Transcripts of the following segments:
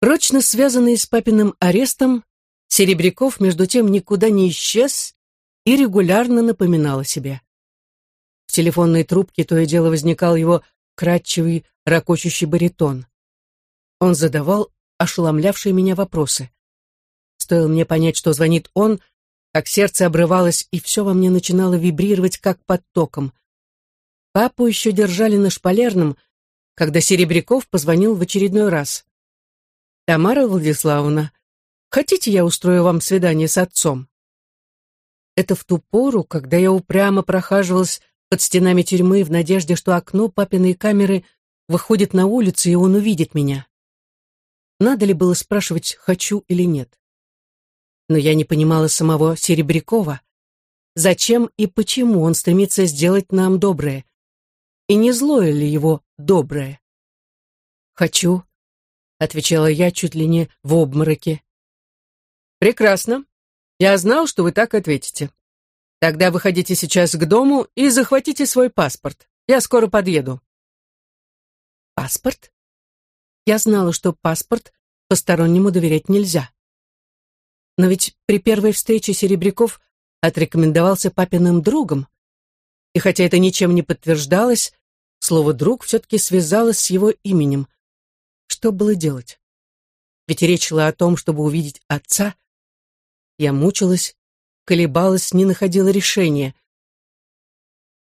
Прочно связанный с папиным арестом, Серебряков, между тем, никуда не исчез и регулярно напоминал о себе. В телефонной трубке то и дело возникал его кратчевый, ракочущий баритон. Он задавал ошеломлявшие меня вопросы. Стоило мне понять, что звонит он, как сердце обрывалось, и все во мне начинало вибрировать, как под током. Папу еще держали на шпалерном, когда Серебряков позвонил в очередной раз. «Тамара Владиславовна, хотите, я устрою вам свидание с отцом?» Это в ту пору, когда я упрямо прохаживалась под стенами тюрьмы в надежде, что окно папиной камеры выходит на улицу, и он увидит меня. Надо ли было спрашивать, хочу или нет? Но я не понимала самого Серебрякова. Зачем и почему он стремится сделать нам доброе? И не злое ли его доброе? «Хочу», — отвечала я чуть ли не в обмороке. «Прекрасно. Я знал, что вы так ответите. Тогда выходите сейчас к дому и захватите свой паспорт. Я скоро подъеду». «Паспорт?» Я знала, что паспорт постороннему доверять нельзя. Но ведь при первой встрече Серебряков отрекомендовался папиным другом. И хотя это ничем не подтверждалось, слово «друг» все-таки связалось с его именем. Что было делать? Ведь речь шла о том, чтобы увидеть отца. Я мучилась, колебалась, не находила решения.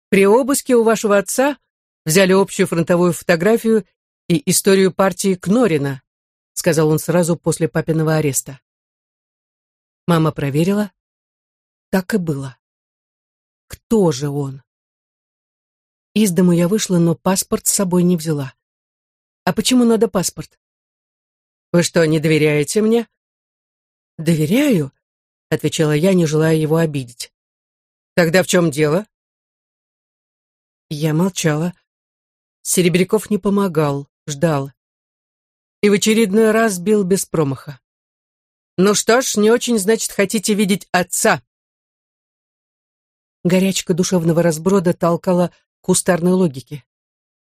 При обыске у вашего отца взяли общую фронтовую фотографию и историю партии Кнорина, сказал он сразу после папиного ареста. Мама проверила. Так и было. Кто же он? Из дому я вышла, но паспорт с собой не взяла. А почему надо паспорт? Вы что, не доверяете мне? Доверяю, отвечала я, не желая его обидеть. Тогда в чем дело? Я молчала. Серебряков не помогал ждал. И в очередной раз бил без промаха. «Ну что ж, не очень, значит, хотите видеть отца?» Горячка душевного разброда толкала кустарной логики.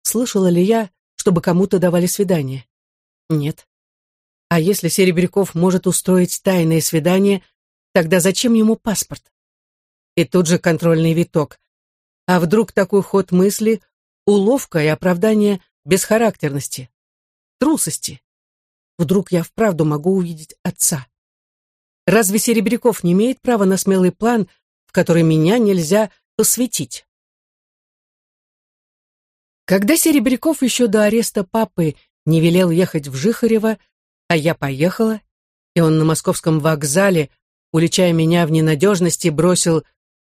Слышала ли я, чтобы кому-то давали свидание? Нет. А если Серебряков может устроить тайное свидание, тогда зачем ему паспорт? И тут же контрольный виток. А вдруг такой ход мысли — уловка и оправдание бесхарактерности, трусости. Вдруг я вправду могу увидеть отца. Разве Серебряков не имеет права на смелый план, в который меня нельзя посвятить? Когда Серебряков еще до ареста папы не велел ехать в Жихарево, а я поехала, и он на московском вокзале, уличая меня в ненадежности, бросил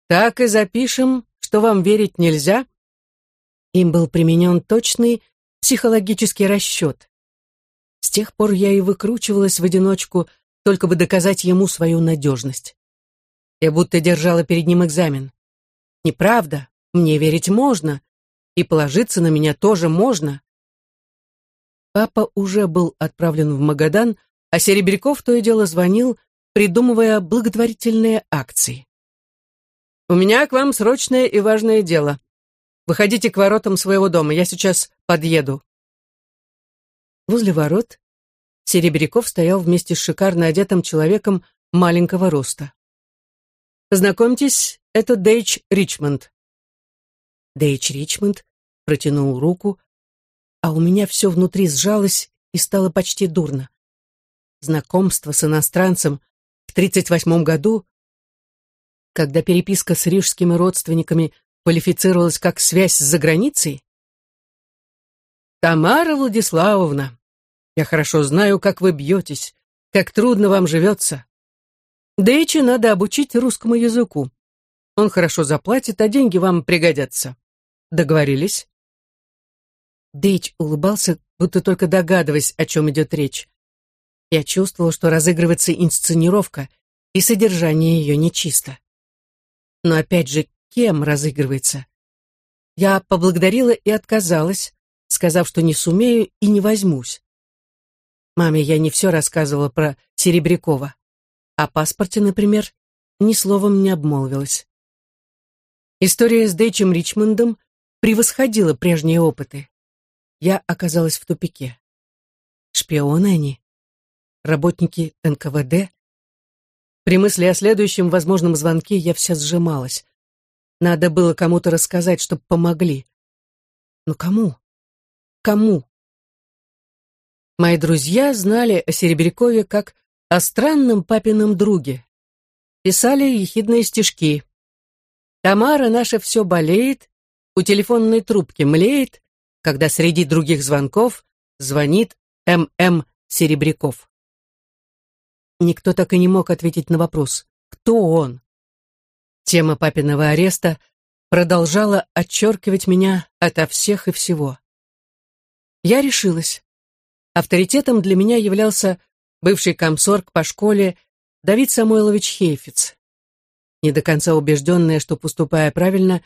«Так и запишем, что вам верить нельзя», им был применен точный психологический расчет. С тех пор я и выкручивалась в одиночку, только бы доказать ему свою надежность. Я будто держала перед ним экзамен. Неправда, мне верить можно, и положиться на меня тоже можно. Папа уже был отправлен в Магадан, а Серебряков то и дело звонил, придумывая благотворительные акции. «У меня к вам срочное и важное дело. Выходите к воротам своего дома, я сейчас подъеду. Возле ворот Серебряков стоял вместе с шикарно одетым человеком маленького роста. «Познакомьтесь, это Дейч Ричмонд». Дейч Ричмонд протянул руку, а у меня все внутри сжалось и стало почти дурно. Знакомство с иностранцем в 38 году, когда переписка с рижскими родственниками квалифицировалась как связь с заграницей? «Тамара Владиславовна, я хорошо знаю, как вы бьетесь, как трудно вам живется. Дэйчи надо обучить русскому языку. Он хорошо заплатит, а деньги вам пригодятся. Договорились?» Дэйч улыбался, будто только догадываясь, о чем идет речь. Я чувствовал, что разыгрывается инсценировка, и содержание ее нечисто. Но опять же, кем разыгрывается. Я поблагодарила и отказалась, сказав, что не сумею и не возьмусь. Маме я не все рассказывала про Серебрякова. О паспорте, например, ни словом не обмолвилась. История с Дэйчем Ричмондом превосходила прежние опыты. Я оказалась в тупике. Шпионы они работники НКВД. При мысли о следующем возможном звонке я вся сжималась. Надо было кому-то рассказать, чтобы помогли. Но кому? Кому? Мои друзья знали о Серебрякове как о странном папином друге. Писали ехидные стишки. Тамара наша все болеет, у телефонной трубки млеет, когда среди других звонков звонит М.М. Серебряков. Никто так и не мог ответить на вопрос, кто он. Тема папиного ареста продолжала отчеркивать меня ото всех и всего. Я решилась. Авторитетом для меня являлся бывший комсорг по школе Давид Самойлович Хейфиц. Не до конца убежденная, что, поступая правильно,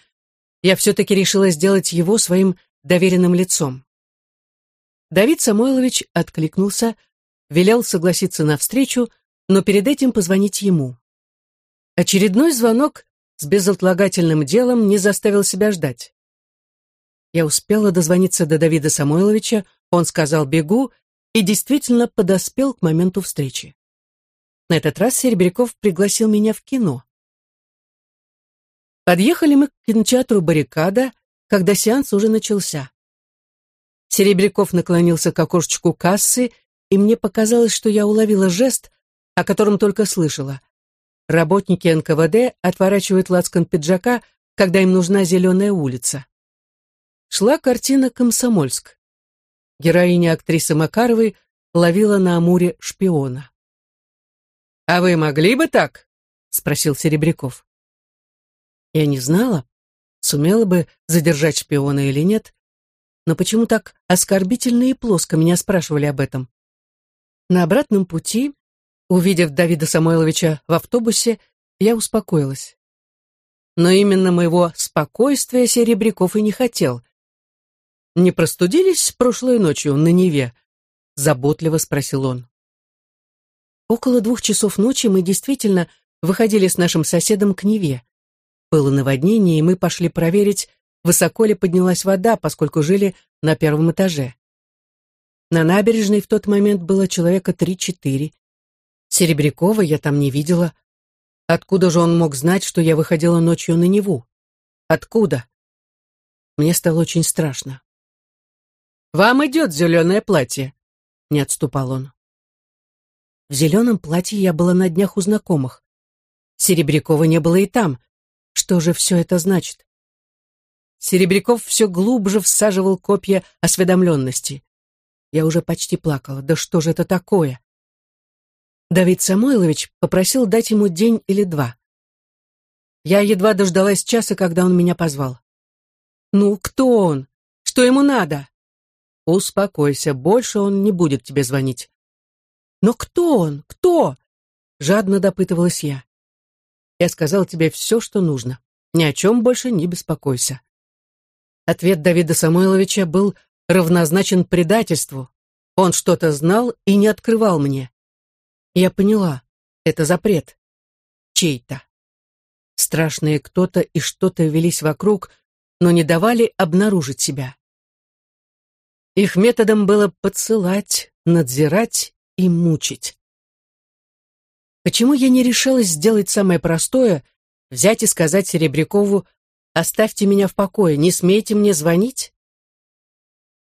я все-таки решила сделать его своим доверенным лицом. Давид Самойлович откликнулся, велел согласиться на встречу, но перед этим позвонить ему. Очередной звонок с безотлагательным делом не заставил себя ждать. Я успела дозвониться до Давида Самойловича, он сказал «бегу» и действительно подоспел к моменту встречи. На этот раз Серебряков пригласил меня в кино. Подъехали мы к кинотеатру «Баррикада», когда сеанс уже начался. Серебряков наклонился к окошечку кассы, и мне показалось, что я уловила жест, о котором только слышала. Работники НКВД отворачивают лацкан пиджака, когда им нужна зеленая улица. Шла картина «Комсомольск». Героиня актрисы Макаровой ловила на Амуре шпиона. «А вы могли бы так?» — спросил Серебряков. Я не знала, сумела бы задержать шпиона или нет, но почему так оскорбительно и плоско меня спрашивали об этом? На обратном пути, увидев Давида Самойловича в автобусе, я успокоилась. Но именно моего спокойствия Серебряков и не хотел. «Не простудились прошлой ночью на Неве?» — заботливо спросил он. Около двух часов ночи мы действительно выходили с нашим соседом к Неве. Было наводнение, и мы пошли проверить, высоко ли поднялась вода, поскольку жили на первом этаже. На набережной в тот момент было человека три-четыре. Серебрякова я там не видела. Откуда же он мог знать, что я выходила ночью на Неву? Откуда? Мне стало очень страшно. «Вам идет зеленое платье», — не отступал он. В зеленом платье я была на днях у знакомых. Серебрякова не было и там. Что же все это значит? Серебряков все глубже всаживал копья осведомленности. Я уже почти плакала. Да что же это такое? Давид Самойлович попросил дать ему день или два. Я едва дождалась часа, когда он меня позвал. «Ну, кто он? Что ему надо?» «Успокойся, больше он не будет тебе звонить». «Но кто он? Кто?» Жадно допытывалась я. Я сказал тебе все, что нужно. Ни о чем больше не беспокойся. Ответ Давида Самойловича был равнозначен предательству. Он что-то знал и не открывал мне. Я поняла, это запрет. Чей-то. Страшные кто-то и что-то велись вокруг, но не давали обнаружить себя. Их методом было подсылать, надзирать и мучить. Почему я не решалась сделать самое простое, взять и сказать Серебрякову «Оставьте меня в покое, не смейте мне звонить»?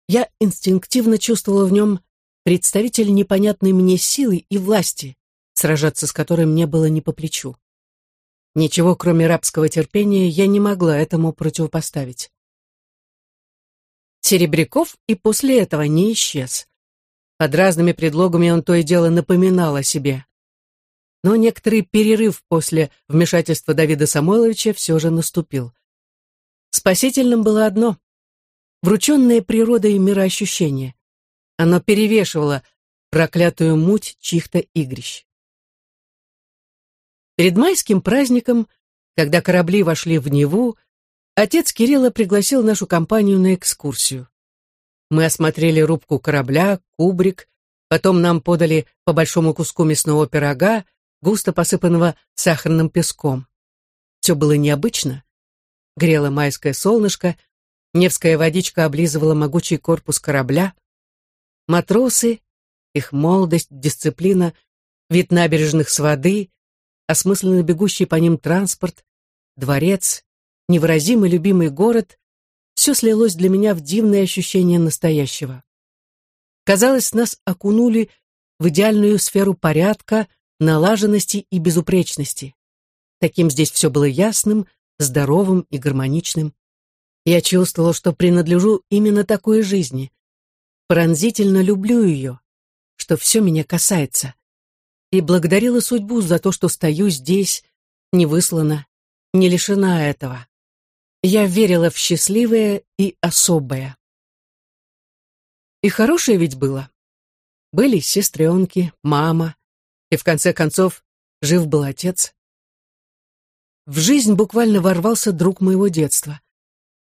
Я инстинктивно чувствовала в нем представитель непонятной мне силы и власти, сражаться с которой мне было не по плечу. Ничего, кроме рабского терпения, я не могла этому противопоставить. Серебряков и после этого не исчез. Под разными предлогами он то и дело напоминал о себе но некоторый перерыв после вмешательства Давида Самойловича все же наступил. Спасительным было одно — врученное природой мироощущение. Оно перевешивало проклятую муть чьих-то игрищ. Перед майским праздником, когда корабли вошли в Неву, отец Кирилла пригласил нашу компанию на экскурсию. Мы осмотрели рубку корабля, кубрик, потом нам подали по большому куску мясного пирога, густо посыпанного сахарным песком. Все было необычно. Грело майское солнышко, Невская водичка облизывала могучий корпус корабля. Матросы, их молодость, дисциплина, вид набережных с воды, осмысленно бегущий по ним транспорт, дворец, невыразимый любимый город — все слилось для меня в дивное ощущение настоящего. Казалось, нас окунули в идеальную сферу порядка, налаженности и безупречности. Таким здесь все было ясным, здоровым и гармоничным. Я чувствовала, что принадлежу именно такой жизни. Пронзительно люблю ее, что все меня касается. И благодарила судьбу за то, что стою здесь, не выслана, не лишена этого. Я верила в счастливое и особое. И хорошее ведь было. Были сестренки, мама, и в конце концов жив был отец. В жизнь буквально ворвался друг моего детства.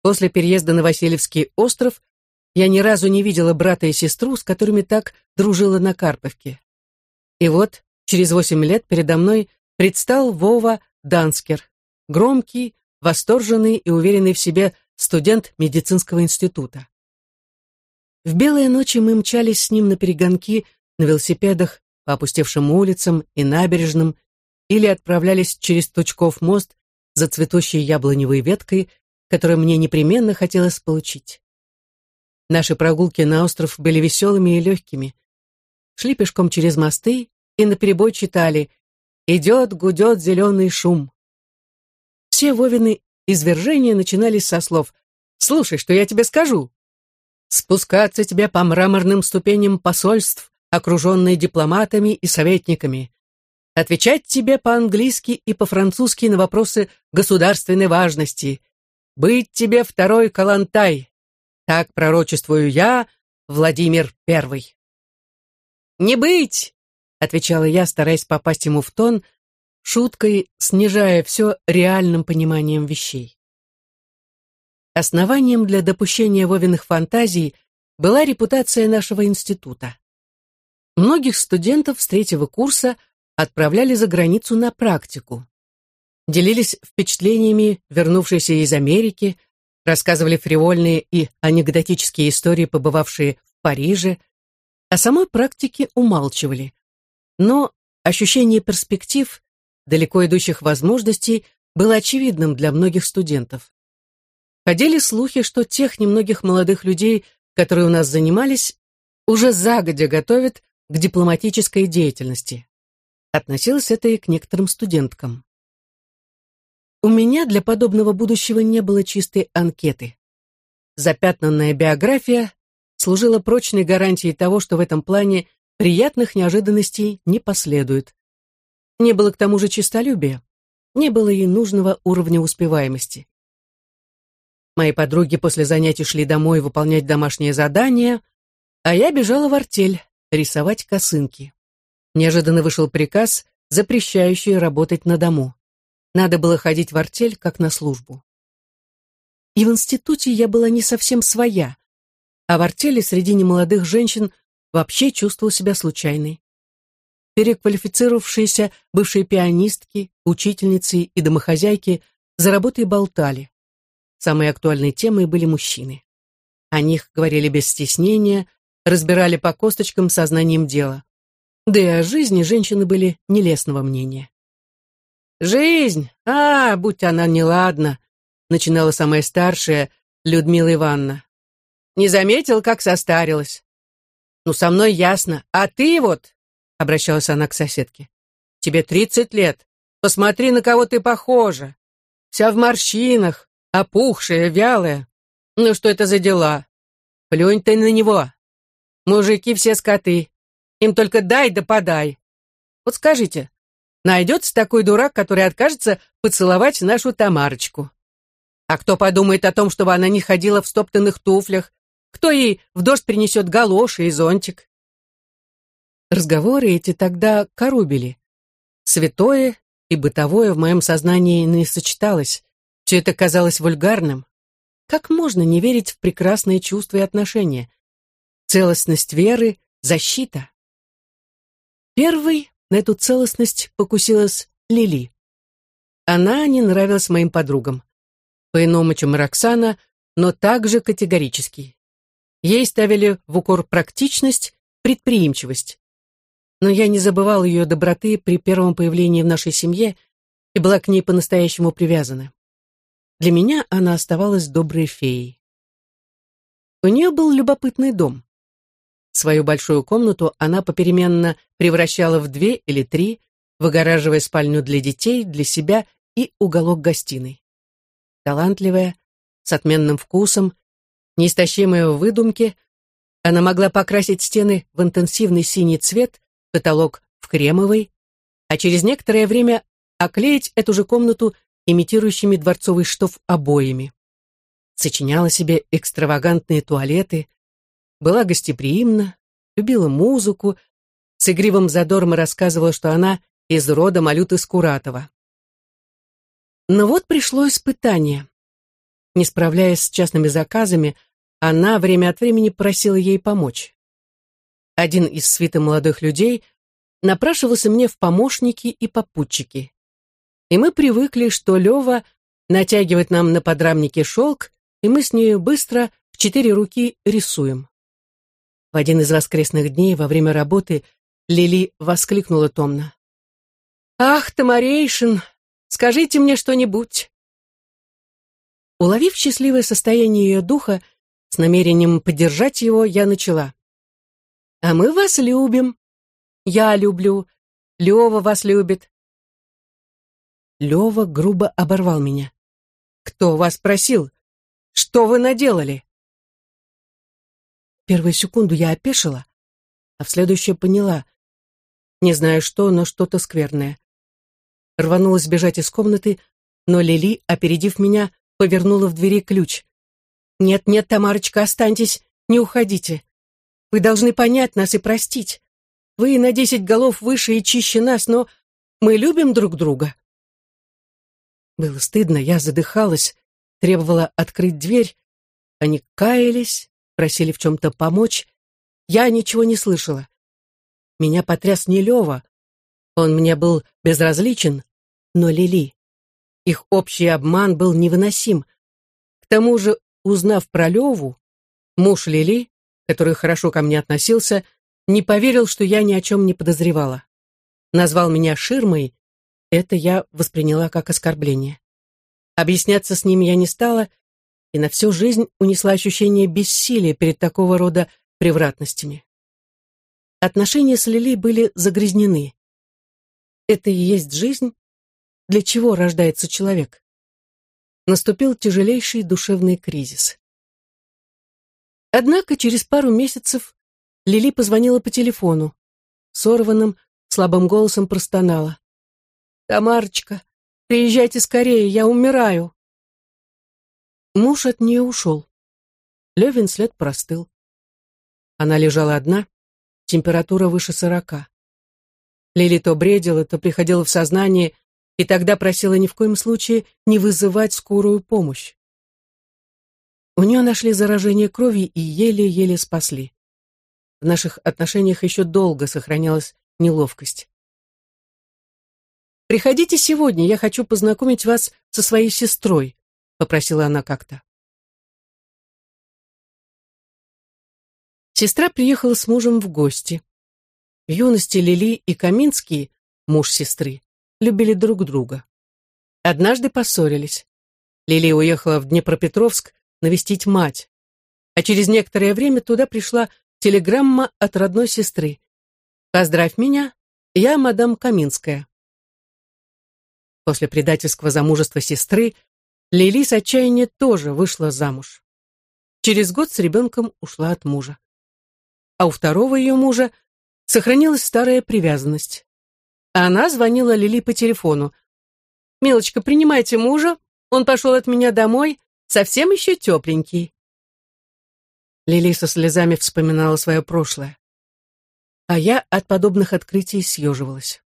После переезда на Васильевский остров я ни разу не видела брата и сестру, с которыми так дружила на Карповке. И вот, через восемь лет передо мной предстал Вова Данскер, громкий, восторженный и уверенный в себе студент медицинского института. В белые ночи мы мчались с ним на перегонки на велосипедах по опустевшим улицам и набережным или отправлялись через Тучков мост за цветущей яблоневой веткой, которую мне непременно хотелось получить. Наши прогулки на остров были веселыми и легкими. Шли пешком через мосты и наперебой читали «Идет, гудет зеленый шум». Все Вовины извержения начинались со слов «Слушай, что я тебе скажу». Спускаться тебе по мраморным ступеням посольств, окруженные дипломатами и советниками отвечать тебе по-английски и по-французски на вопросы государственной важности, быть тебе второй Калантай. Так пророчествую я, Владимир Первый. «Не быть!» — отвечала я, стараясь попасть ему в тон, шуткой снижая все реальным пониманием вещей. Основанием для допущения Вовиных фантазий была репутация нашего института. Многих студентов с третьего курса отправляли за границу на практику. Делились впечатлениями, вернувшиеся из Америки, рассказывали фривольные и анекдотические истории, побывавшие в Париже, о самой практике умалчивали. Но ощущение перспектив, далеко идущих возможностей, было очевидным для многих студентов. Ходили слухи, что тех немногих молодых людей, которые у нас занимались, уже загодя готовят к дипломатической деятельности. Относилось это и к некоторым студенткам. У меня для подобного будущего не было чистой анкеты. Запятнанная биография служила прочной гарантией того, что в этом плане приятных неожиданностей не последует. Не было к тому же честолюбия, не было и нужного уровня успеваемости. Мои подруги после занятий шли домой выполнять домашние задания, а я бежала в артель рисовать косынки. Неожиданно вышел приказ, запрещающий работать на дому. Надо было ходить в артель, как на службу. И в институте я была не совсем своя, а в артели среди немолодых женщин вообще чувствовала себя случайной. Переквалифицировавшиеся бывшие пианистки, учительницы и домохозяйки за работой болтали. Самой актуальной темой были мужчины. О них говорили без стеснения, разбирали по косточкам сознанием дела. Да и о жизни женщины были нелестного мнения. «Жизнь! А, будь она неладна!» начинала самая старшая, Людмила Ивановна. «Не заметил, как состарилась?» «Ну, со мной ясно. А ты вот...» обращалась она к соседке. «Тебе тридцать лет. Посмотри, на кого ты похожа. Вся в морщинах, опухшая, вялая. Ну, что это за дела? Плюнь ты на него. Мужики все скоты. Им только дай да подай. Вот скажите, найдется такой дурак, который откажется поцеловать нашу Тамарочку? А кто подумает о том, чтобы она не ходила в стоптанных туфлях? Кто ей в дождь принесет галоши и зонтик? Разговоры эти тогда корубили. Святое и бытовое в моем сознании не сочеталось. Все это казалось вульгарным. Как можно не верить в прекрасные чувства и отношения? Целостность веры — защита. Первой на эту целостность покусилась Лили. Она не нравилась моим подругам. По-иному, чем Роксана, но также категорически. Ей ставили в укор практичность, предприимчивость. Но я не забывал ее доброты при первом появлении в нашей семье и была к ней по-настоящему привязана. Для меня она оставалась доброй феей. У нее был любопытный дом. Свою большую комнату она попеременно превращала в две или три, выгораживая спальню для детей, для себя и уголок гостиной. Талантливая, с отменным вкусом, неистощимая в выдумке, она могла покрасить стены в интенсивный синий цвет, потолок в кремовый, а через некоторое время оклеить эту же комнату имитирующими дворцовый штоф обоями. Сочиняла себе экстравагантные туалеты, была гостеприимна, любила музыку, с игривым задором рассказывала, что она из рода Малюты Скуратова. Но вот пришло испытание. Не справляясь с частными заказами, она время от времени просила ей помочь. Один из свиты молодых людей напрашивался мне в помощники и попутчики. И мы привыкли, что Лева натягивает нам на подрамнике шелк, и мы с нею быстро в четыре руки рисуем. В один из воскресных дней во время работы Лили воскликнула томно. «Ах, Тамарейшин, скажите мне что-нибудь!» Уловив счастливое состояние ее духа, с намерением поддержать его, я начала. «А мы вас любим. Я люблю. Лева вас любит». Лева грубо оборвал меня. «Кто вас просил? Что вы наделали?» Первую секунду я опешила, а в следующую поняла. Не знаю что, но что-то скверное. Рванулась бежать из комнаты, но Лили, опередив меня, повернула в двери ключ. «Нет-нет, Тамарочка, останьтесь, не уходите. Вы должны понять нас и простить. Вы на десять голов выше и чище нас, но мы любим друг друга». Было стыдно, я задыхалась, требовала открыть дверь. Они каялись, просили в чем-то помочь. Я ничего не слышала. Меня потряс не Лева. Он мне был безразличен, но Лили. Их общий обман был невыносим. К тому же, узнав про Леву, муж Лили, который хорошо ко мне относился, не поверил, что я ни о чем не подозревала. Назвал меня ширмой, это я восприняла как оскорбление. Объясняться с ним я не стала, и на всю жизнь унесла ощущение бессилия перед такого рода превратностями. Отношения с Лили были загрязнены. Это и есть жизнь? Для чего рождается человек? Наступил тяжелейший душевный кризис. Однако через пару месяцев Лили позвонила по телефону. Сорванным, слабым голосом простонала. «Тамарочка, приезжайте скорее, я умираю!» Муж от нее ушел. Левин след простыл. Она лежала одна, температура выше сорока. Лили то бредила, то приходила в сознание, и тогда просила ни в коем случае не вызывать скорую помощь. У нее нашли заражение крови и еле-еле спасли. В наших отношениях еще долго сохранялась неловкость. «Приходите сегодня, я хочу познакомить вас со своей сестрой», — попросила она как-то. Сестра приехала с мужем в гости. В юности Лили и Каминский, муж сестры, любили друг друга. Однажды поссорились. Лили уехала в Днепропетровск навестить мать, а через некоторое время туда пришла телеграмма от родной сестры. «Поздравь меня, я мадам Каминская». После предательского замужества сестры Лили с отчаяния тоже вышла замуж. Через год с ребенком ушла от мужа. А у второго ее мужа сохранилась старая привязанность. Она звонила Лили по телефону. «Милочка, принимайте мужа, он пошел от меня домой, совсем еще тепленький». Лили со слезами вспоминала свое прошлое. А я от подобных открытий съеживалась.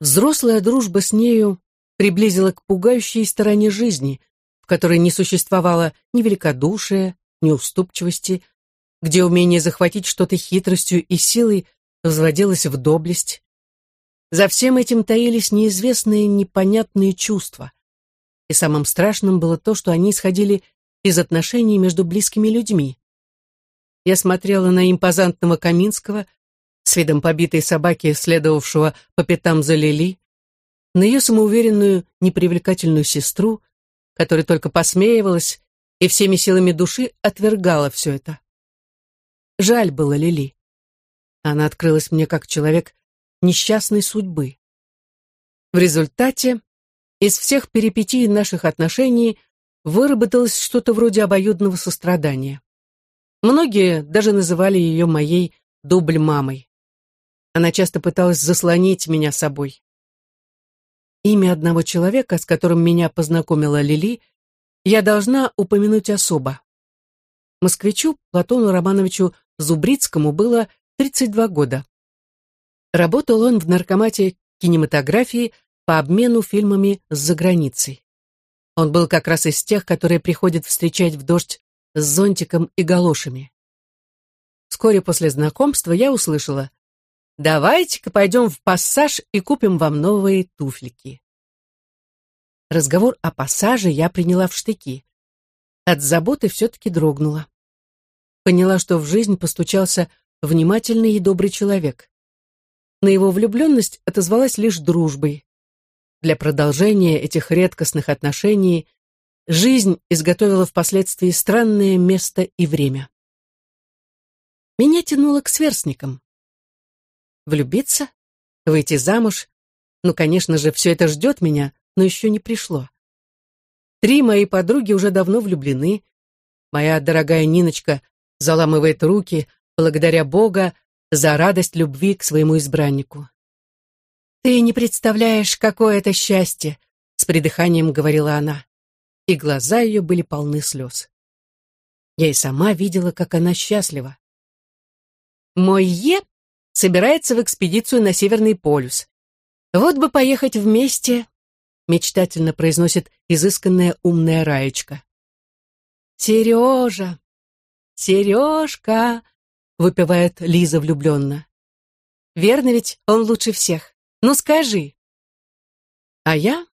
Взрослая дружба с нею приблизила к пугающей стороне жизни, в которой не существовало ни великодушия, ни уступчивости, где умение захватить что-то хитростью и силой возводилось в доблесть, за всем этим таились неизвестные непонятные чувства. И самым страшным было то, что они исходили из отношений между близкими людьми. я смотрела на импозантного Каминского, с видом побитой собаки, следовавшего по пятам за Лили, на ее самоуверенную, непривлекательную сестру, которая только посмеивалась и всеми силами души отвергала все это. Жаль было Лили. Она открылась мне как человек несчастной судьбы. В результате из всех перипетий наших отношений выработалось что-то вроде обоюдного сострадания. Многие даже называли ее моей дубль-мамой. Она часто пыталась заслонить меня собой. Имя одного человека, с которым меня познакомила Лили, я должна упомянуть особо. Москвичу Платону Романовичу Зубрицкому было 32 года. Работал он в наркомате кинематографии по обмену фильмами с заграницей. Он был как раз из тех, которые приходят встречать в дождь с зонтиком и галошами. Вскоре после знакомства я услышала «Давайте-ка пойдем в пассаж и купим вам новые туфлики». Разговор о пассаже я приняла в штыки. От заботы все-таки дрогнула. Поняла, что в жизнь постучался внимательный и добрый человек. На его влюбленность отозвалась лишь дружбой. Для продолжения этих редкостных отношений жизнь изготовила впоследствии странное место и время. Меня тянуло к сверстникам. Влюбиться? Выйти замуж? Ну, конечно же, все это ждет меня, но еще не пришло. Три мои подруги уже давно влюблены. Моя дорогая Ниночка заламывает руки, благодаря Бога, за радость любви к своему избраннику. «Ты не представляешь, какое это счастье!» — с придыханием говорила она. И глаза ее были полны слез. Я и сама видела, как она счастлива. Мой Е собирается в экспедицию на Северный полюс. Вот бы поехать вместе, мечтательно произносит изысканная умная Раечка. Сережа, Сережка, выпивает Лиза влюбленно. Верно ведь, он лучше всех. Ну скажи. А я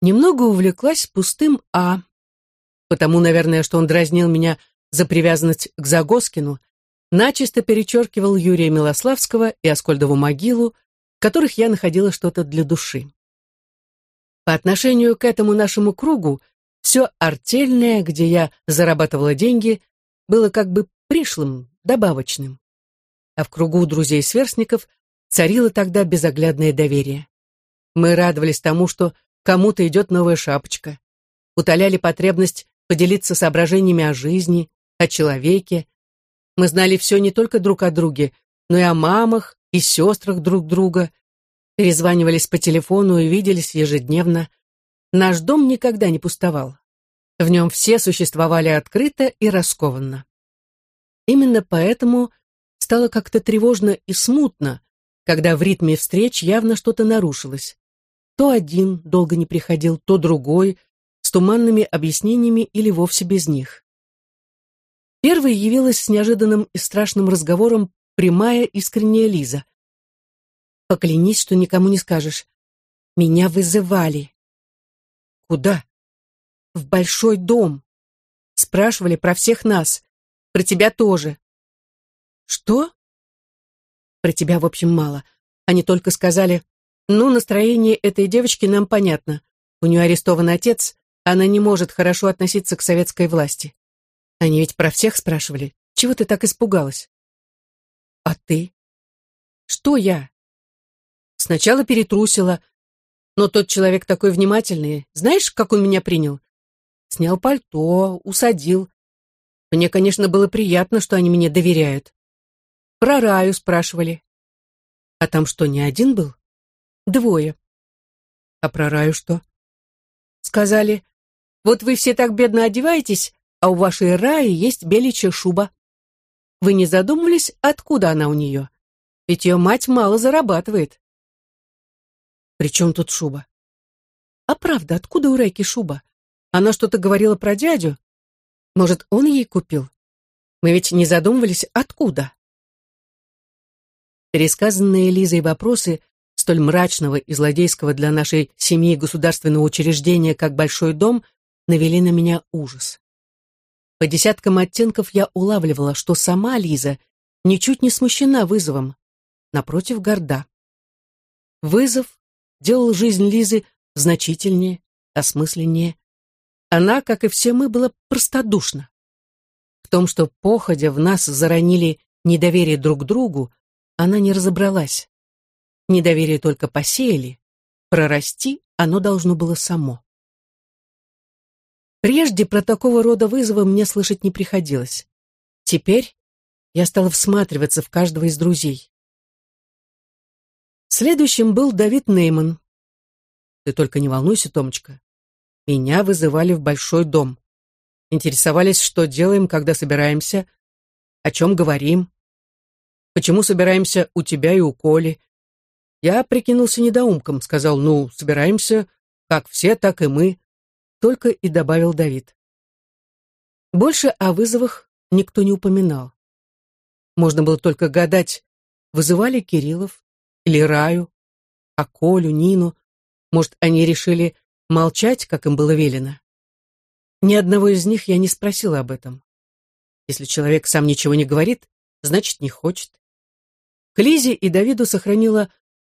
немного увлеклась пустым «а». Потому, наверное, что он дразнил меня за привязанность к Загоскину, начисто перечеркивал Юрия Милославского и Аскольдову могилу, в которых я находила что-то для души. По отношению к этому нашему кругу, все артельное, где я зарабатывала деньги, было как бы пришлым, добавочным. А в кругу друзей и сверстников царило тогда безоглядное доверие. Мы радовались тому, что кому-то идет новая шапочка, утоляли потребность поделиться соображениями о жизни, о человеке. Мы знали все не только друг о друге, но и о мамах и сестрах друг друга, перезванивались по телефону и виделись ежедневно. Наш дом никогда не пустовал. В нем все существовали открыто и раскованно. Именно поэтому стало как-то тревожно и смутно, когда в ритме встреч явно что-то нарушилось. То один долго не приходил, то другой, с туманными объяснениями или вовсе без них. Первой явилась с неожиданным и страшным разговором прямая искренняя Лиза. «Поклянись, что никому не скажешь. Меня вызывали». «Куда?» «В большой дом. Спрашивали про всех нас. Про тебя тоже». «Что?» «Про тебя, в общем, мало. Они только сказали, ну, настроение этой девочки нам понятно. У нее арестован отец, она не может хорошо относиться к советской власти. Они ведь про всех спрашивали. Чего ты так испугалась? А ты? Что я? Сначала перетрусила, но тот человек такой внимательный. Знаешь, как он меня принял? Снял пальто, усадил. Мне, конечно, было приятно, что они мне доверяют. Про Раю спрашивали. А там что, не один был? Двое. А про Раю что? Сказали, вот вы все так бедно одеваетесь, а у вашей Раи есть беличья шуба. Вы не задумывались, откуда она у нее? Ведь ее мать мало зарабатывает. При чем тут шуба? А правда, откуда у Райки шуба? Она что-то говорила про дядю. Может, он ей купил? Мы ведь не задумывались, откуда? Пересказанные Лизой вопросы столь мрачного и злодейского для нашей семьи государственного учреждения, как Большой дом, навели на меня ужас. По десяткам оттенков я улавливала, что сама Лиза ничуть не смущена вызовом, напротив, горда. Вызов делал жизнь Лизы значительнее, осмысленнее. Она, как и все мы, была простодушна. В том, что походя в нас заронили недоверие друг к другу, она не разобралась. Недоверие только посеяли, прорасти оно должно было само. Прежде про такого рода вызовы мне слышать не приходилось. Теперь я стала всматриваться в каждого из друзей. Следующим был Давид Нейман. Ты только не волнуйся, Томочка. Меня вызывали в большой дом. Интересовались, что делаем, когда собираемся, о чем говорим. Почему собираемся у тебя и у Коли? Я прикинулся недоумком, сказал, ну, собираемся, как все, так и мы. Только и добавил Давид. Больше о вызовах никто не упоминал. Можно было только гадать, вызывали Кириллов или Раю, а Колю, Нину. Может, они решили молчать, как им было велено. Ни одного из них я не спросила об этом. Если человек сам ничего не говорит, значит, не хочет. К Лизе и Давиду сохранила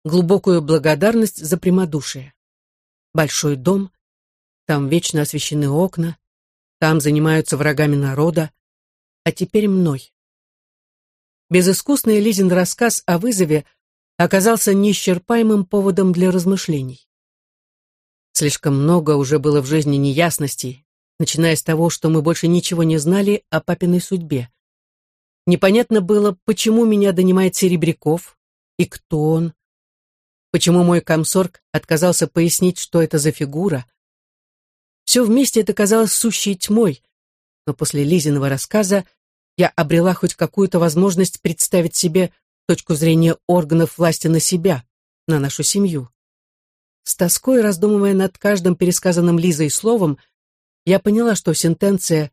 глубокую благодарность за прямодушие. Большой дом, там вечно освещены окна, там занимаются врагами народа, а теперь мной. Безыскусный Лизин рассказ о вызове оказался неисчерпаемым поводом для размышлений. Слишком много уже было в жизни неясностей, начиная с того, что мы больше ничего не знали о папиной судьбе. Непонятно было, почему меня донимает Серебряков и кто он, почему мой комсорг отказался пояснить, что это за фигура. Все вместе это казалось сущей тьмой, но после Лизиного рассказа я обрела хоть какую-то возможность представить себе точку зрения органов власти на себя, на нашу семью. С тоской раздумывая над каждым пересказанным Лизой словом, я поняла, что сентенция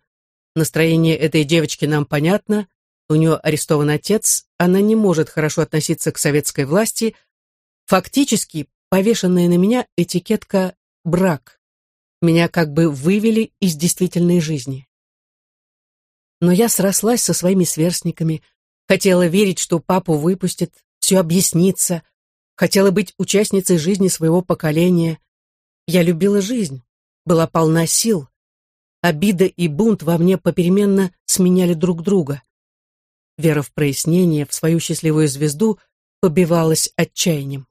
«настроение этой девочки нам понятно», у нее арестован отец, она не может хорошо относиться к советской власти, фактически повешенная на меня этикетка «брак». Меня как бы вывели из действительной жизни. Но я срослась со своими сверстниками, хотела верить, что папу выпустят, все объяснится, хотела быть участницей жизни своего поколения. Я любила жизнь, была полна сил. Обида и бунт во мне попеременно сменяли друг друга. Вера в прояснение, в свою счастливую звезду побивалась отчаянием.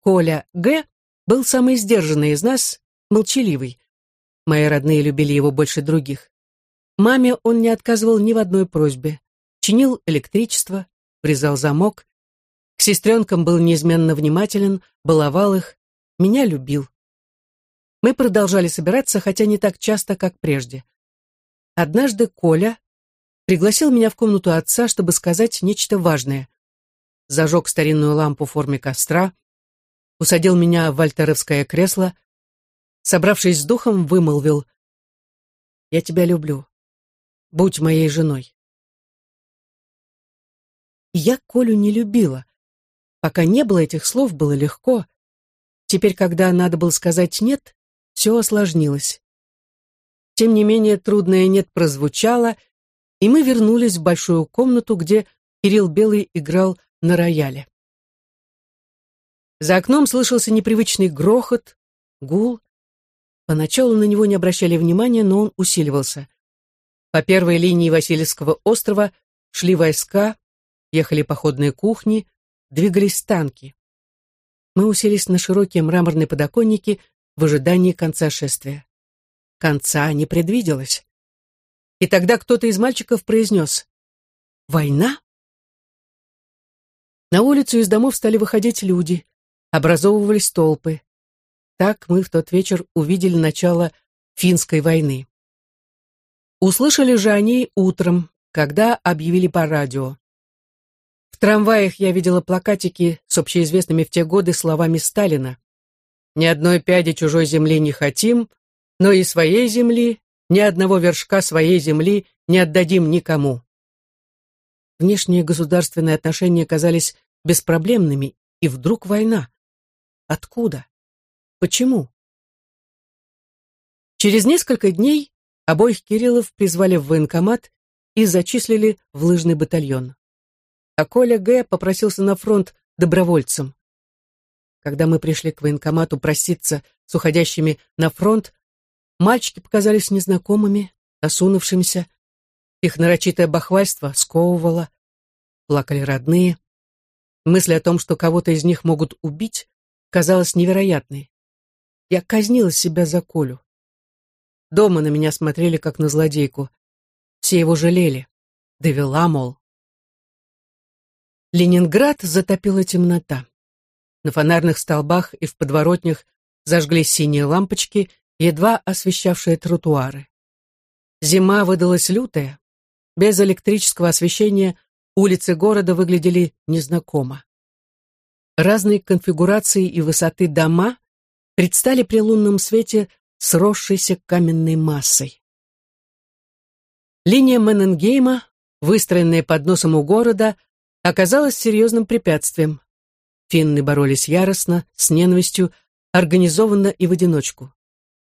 Коля Г. был самый сдержанный из нас, молчаливый. Мои родные любили его больше других. Маме он не отказывал ни в одной просьбе. Чинил электричество, врезал замок. К сестренкам был неизменно внимателен, баловал их, меня любил. Мы продолжали собираться, хотя не так часто, как прежде. Однажды Коля пригласил меня в комнату отца, чтобы сказать нечто важное. Зажег старинную лампу в форме костра, усадил меня в вольтеровское кресло, собравшись с духом, вымолвил «Я тебя люблю. Будь моей женой». Я Колю не любила. Пока не было этих слов, было легко. Теперь, когда надо было сказать «нет», все осложнилось. Тем не менее, трудное «нет» прозвучало — и мы вернулись в большую комнату, где Кирилл Белый играл на рояле. За окном слышался непривычный грохот, гул. Поначалу на него не обращали внимания, но он усиливался. По первой линии Васильевского острова шли войска, ехали походные кухни, двигались танки. Мы уселись на широкие мраморные подоконники в ожидании конца шествия. Конца не предвиделось. И тогда кто-то из мальчиков произнес «Война?» На улицу из домов стали выходить люди, образовывались толпы. Так мы в тот вечер увидели начало финской войны. Услышали же о ней утром, когда объявили по радио. В трамваях я видела плакатики с общеизвестными в те годы словами Сталина. «Ни одной пяди чужой земли не хотим, но и своей земли ни одного вершка своей земли не отдадим никому. Внешние государственные отношения казались беспроблемными, и вдруг война. Откуда? Почему? Через несколько дней обоих Кириллов призвали в военкомат и зачислили в лыжный батальон. А Коля Г. попросился на фронт добровольцем. Когда мы пришли к военкомату проститься с уходящими на фронт, мальчики показались незнакомыми, осунувшимися. Их нарочитое бахвальство сковывало. Плакали родные. Мысль о том, что кого-то из них могут убить, казалась невероятной. Я казнила себя за Колю. Дома на меня смотрели, как на злодейку. Все его жалели. Довела, мол. Ленинград затопила темнота. На фонарных столбах и в подворотнях зажгли синие лампочки, едва освещавшие тротуары. Зима выдалась лютая. Без электрического освещения улицы города выглядели незнакомо. Разные конфигурации и высоты дома предстали при лунном свете сросшейся каменной массой. Линия Менненгейма, выстроенная под носом у города, оказалась серьезным препятствием. Финны боролись яростно, с ненавистью, организованно и в одиночку.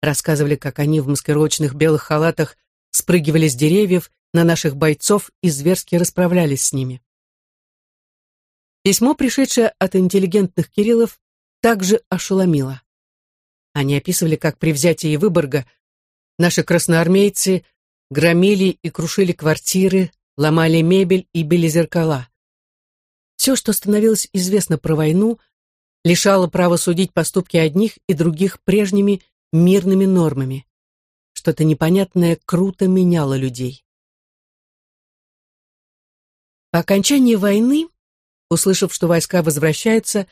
Рассказывали, как они в маскировочных белых халатах спрыгивали с деревьев на наших бойцов и зверски расправлялись с ними. Письмо, пришедшее от интеллигентных Кириллов, также ошеломило. Они описывали, как при взятии Выборга наши красноармейцы громили и крушили квартиры, ломали мебель и били зеркала. Все, что становилось известно про войну, лишало права судить поступки одних и других прежними мирными нормами. Что-то непонятное круто меняло людей. По окончании войны, услышав, что войска возвращаются,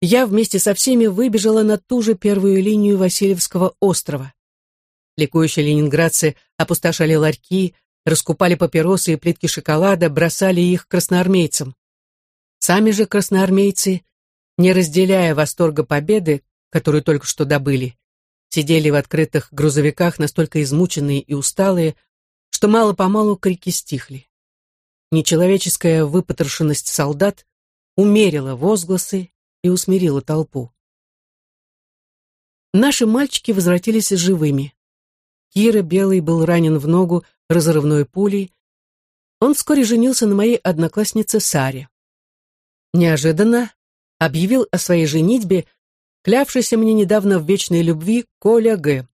я вместе со всеми выбежала на ту же первую линию Васильевского острова. Ликующие ленинградцы опустошали ларьки, раскупали папиросы и плитки шоколада, бросали их красноармейцам. Сами же красноармейцы, не разделяя восторга победы, которую только что добыли, сидели в открытых грузовиках настолько измученные и усталые, что мало-помалу крики стихли. Нечеловеческая выпотрошенность солдат умерила возгласы и усмирила толпу. Наши мальчики возвратились живыми. Кира Белый был ранен в ногу разрывной пулей. Он вскоре женился на моей однокласснице Саре. Неожиданно объявил о своей женитьбе клявшийся мне недавно в вечной любви Коля Г.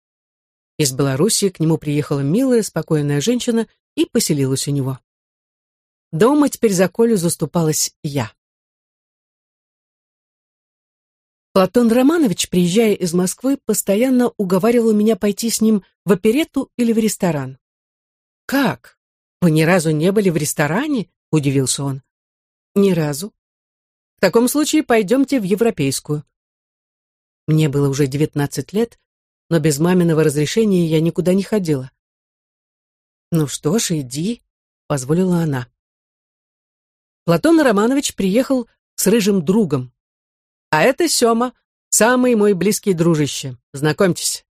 Из Белоруссии к нему приехала милая, спокойная женщина и поселилась у него. Дома теперь за Колю заступалась я. Платон Романович, приезжая из Москвы, постоянно уговаривал меня пойти с ним в оперетту или в ресторан. «Как? Вы ни разу не были в ресторане?» — удивился он. «Ни разу. В таком случае пойдемте в европейскую. Мне было уже девятнадцать лет, но без маминого разрешения я никуда не ходила. «Ну что ж, иди», — позволила она. Платон Романович приехал с рыжим другом. «А это Сёма, самый мой близкий дружище. Знакомьтесь».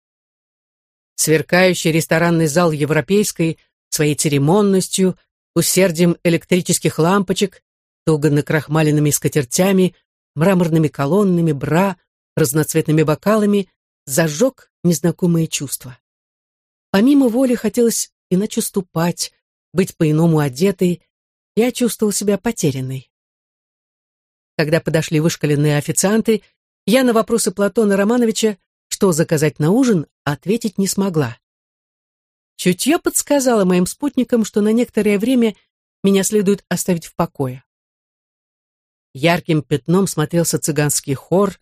Сверкающий ресторанный зал европейской своей церемонностью, усердием электрических лампочек, туго накрахмаленными скатертями, мраморными колоннами, бра, разноцветными бокалами, зажег незнакомые чувства. Помимо воли хотелось иначе ступать, быть по-иному одетой, я чувствовал себя потерянной. Когда подошли вышкаленные официанты, я на вопросы Платона Романовича, что заказать на ужин, ответить не смогла. Чутье подсказало моим спутникам, что на некоторое время меня следует оставить в покое. Ярким пятном смотрелся цыганский хор,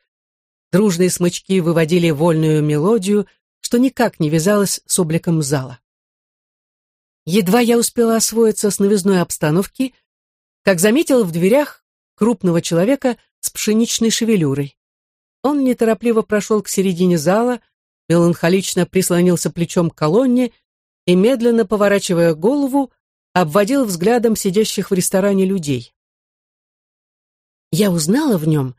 дружные смычки выводили вольную мелодию, что никак не вязалось с обликом зала. Едва я успела освоиться с новизной обстановки, как заметила в дверях крупного человека с пшеничной шевелюрой. Он неторопливо прошел к середине зала, меланхолично прислонился плечом к колонне и, медленно поворачивая голову, обводил взглядом сидящих в ресторане людей. Я узнала в нем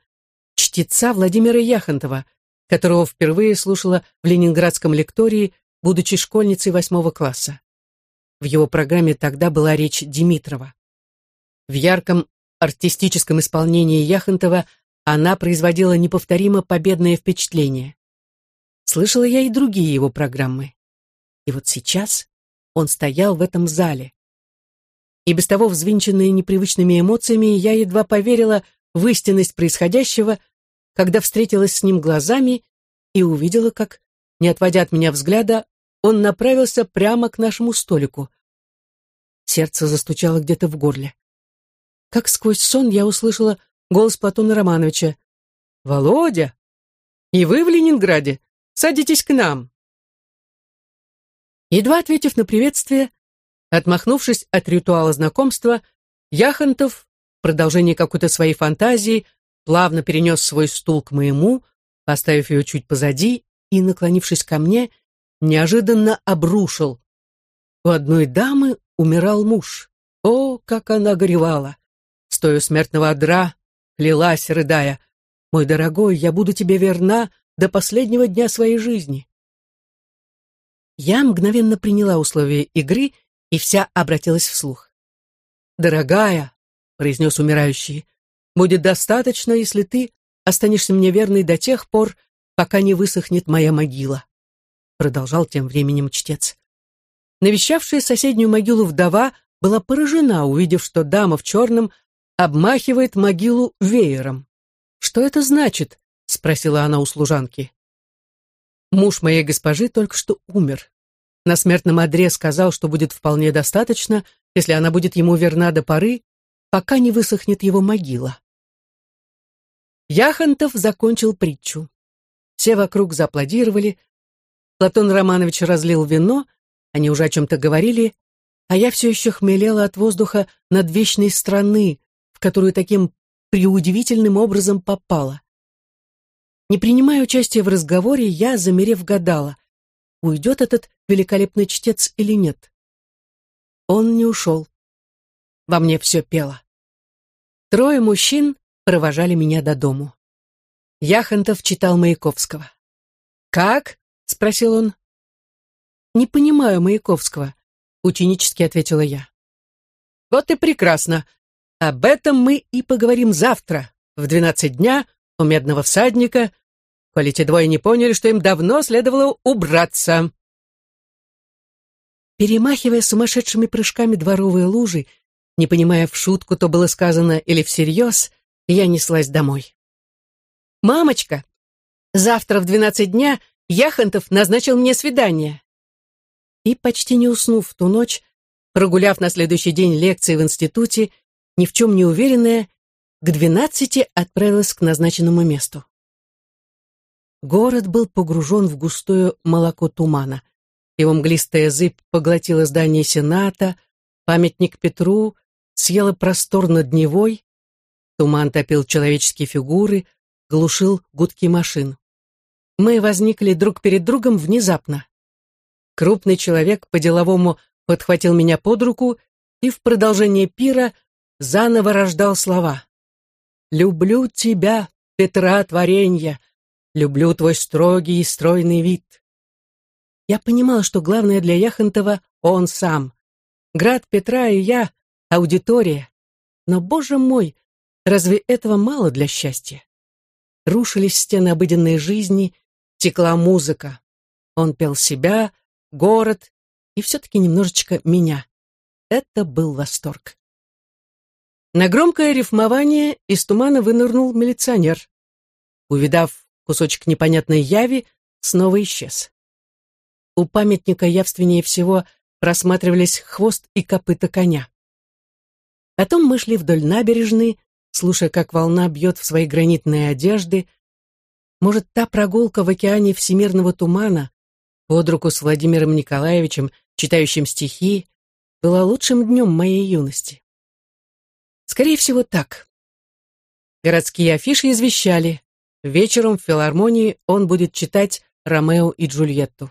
чтеца Владимира Яхонтова, которого впервые слушала в ленинградском лектории, будучи школьницей восьмого класса. В его программе тогда была речь Димитрова. В ярком артистическом исполнении Яхонтова она производила неповторимо победное впечатление. Слышала я и другие его программы. И вот сейчас он стоял в этом зале. И без того взвинченные непривычными эмоциями, я едва поверила в истинность происходящего, когда встретилась с ним глазами и увидела, как, не отводя от меня взгляда, он направился прямо к нашему столику. Сердце застучало где-то в горле. Как сквозь сон я услышала голос Платона Романовича. «Володя! И вы в Ленинграде? Садитесь к нам!» Едва ответив на приветствие, отмахнувшись от ритуала знакомства, Яхонтов, в продолжении какой-то своей фантазии, плавно перенес свой стул к моему, поставив ее чуть позади и, наклонившись ко мне, неожиданно обрушил. У одной дамы умирал муж. О, как она горевала! Стоя у смертного одра, клялась, рыдая, «Мой дорогой, я буду тебе верна до последнего дня своей жизни». Я мгновенно приняла условия игры и вся обратилась вслух. «Дорогая», — произнес умирающий, — «будет достаточно, если ты останешься мне верной до тех пор, пока не высохнет моя могила», — продолжал тем временем чтец. Навещавшая соседнюю могилу вдова была поражена, увидев, что дама в черном обмахивает могилу веером. «Что это значит?» — спросила она у служанки. Муж моей госпожи только что умер. На смертном одре сказал, что будет вполне достаточно, если она будет ему верна до поры, пока не высохнет его могила. Яхонтов закончил притчу. Все вокруг зааплодировали. Платон Романович разлил вино, они уже о чем-то говорили, а я все еще хмелела от воздуха над вечной страны, которую таким преудивительным образом попала. Не принимая участия в разговоре, я, замерев, гадала, уйдет этот великолепный чтец или нет. Он не ушел. Во мне все пело. Трое мужчин провожали меня до дому. Яхонтов читал Маяковского. «Как?» — спросил он. «Не понимаю Маяковского», — ученически ответила я. «Вот и прекрасно. Об этом мы и поговорим завтра, в двенадцать дня, у медного всадника, коли те двое не поняли, что им давно следовало убраться. Перемахивая сумасшедшими прыжками дворовые лужи, не понимая, в шутку то было сказано или всерьез, я неслась домой. «Мамочка, завтра в двенадцать дня Яхонтов назначил мне свидание». И, почти не уснув ту ночь, прогуляв на следующий день лекции в институте, ни в чем не уверенная, к двенадцати отправилась к назначенному месту. Город был погружен в густое молоко тумана. Его мглистая зыбь поглотила здание Сената, памятник Петру, съела простор над Невой, туман топил человеческие фигуры, глушил гудки машин. Мы возникли друг перед другом внезапно. Крупный человек по-деловому подхватил меня под руку и в продолжение пира заново рождал слова. «Люблю тебя, Петра творенья, Люблю твой строгий и стройный вид. Я понимала, что главное для Яхонтова — он сам. Град Петра и я — аудитория. Но, боже мой, разве этого мало для счастья? Рушились стены обыденной жизни, текла музыка. Он пел себя, город и все-таки немножечко меня. Это был восторг. На громкое рифмование из тумана вынырнул милиционер. Увидав кусочек непонятной яви снова исчез. У памятника явственнее всего просматривались хвост и копыта коня. Потом мы шли вдоль набережной, слушая, как волна бьет в свои гранитные одежды. Может, та прогулка в океане всемирного тумана под руку с Владимиром Николаевичем, читающим стихи, была лучшим днем моей юности. Скорее всего, так. Городские афиши извещали. Вечером в филармонии он будет читать «Ромео и Джульетту».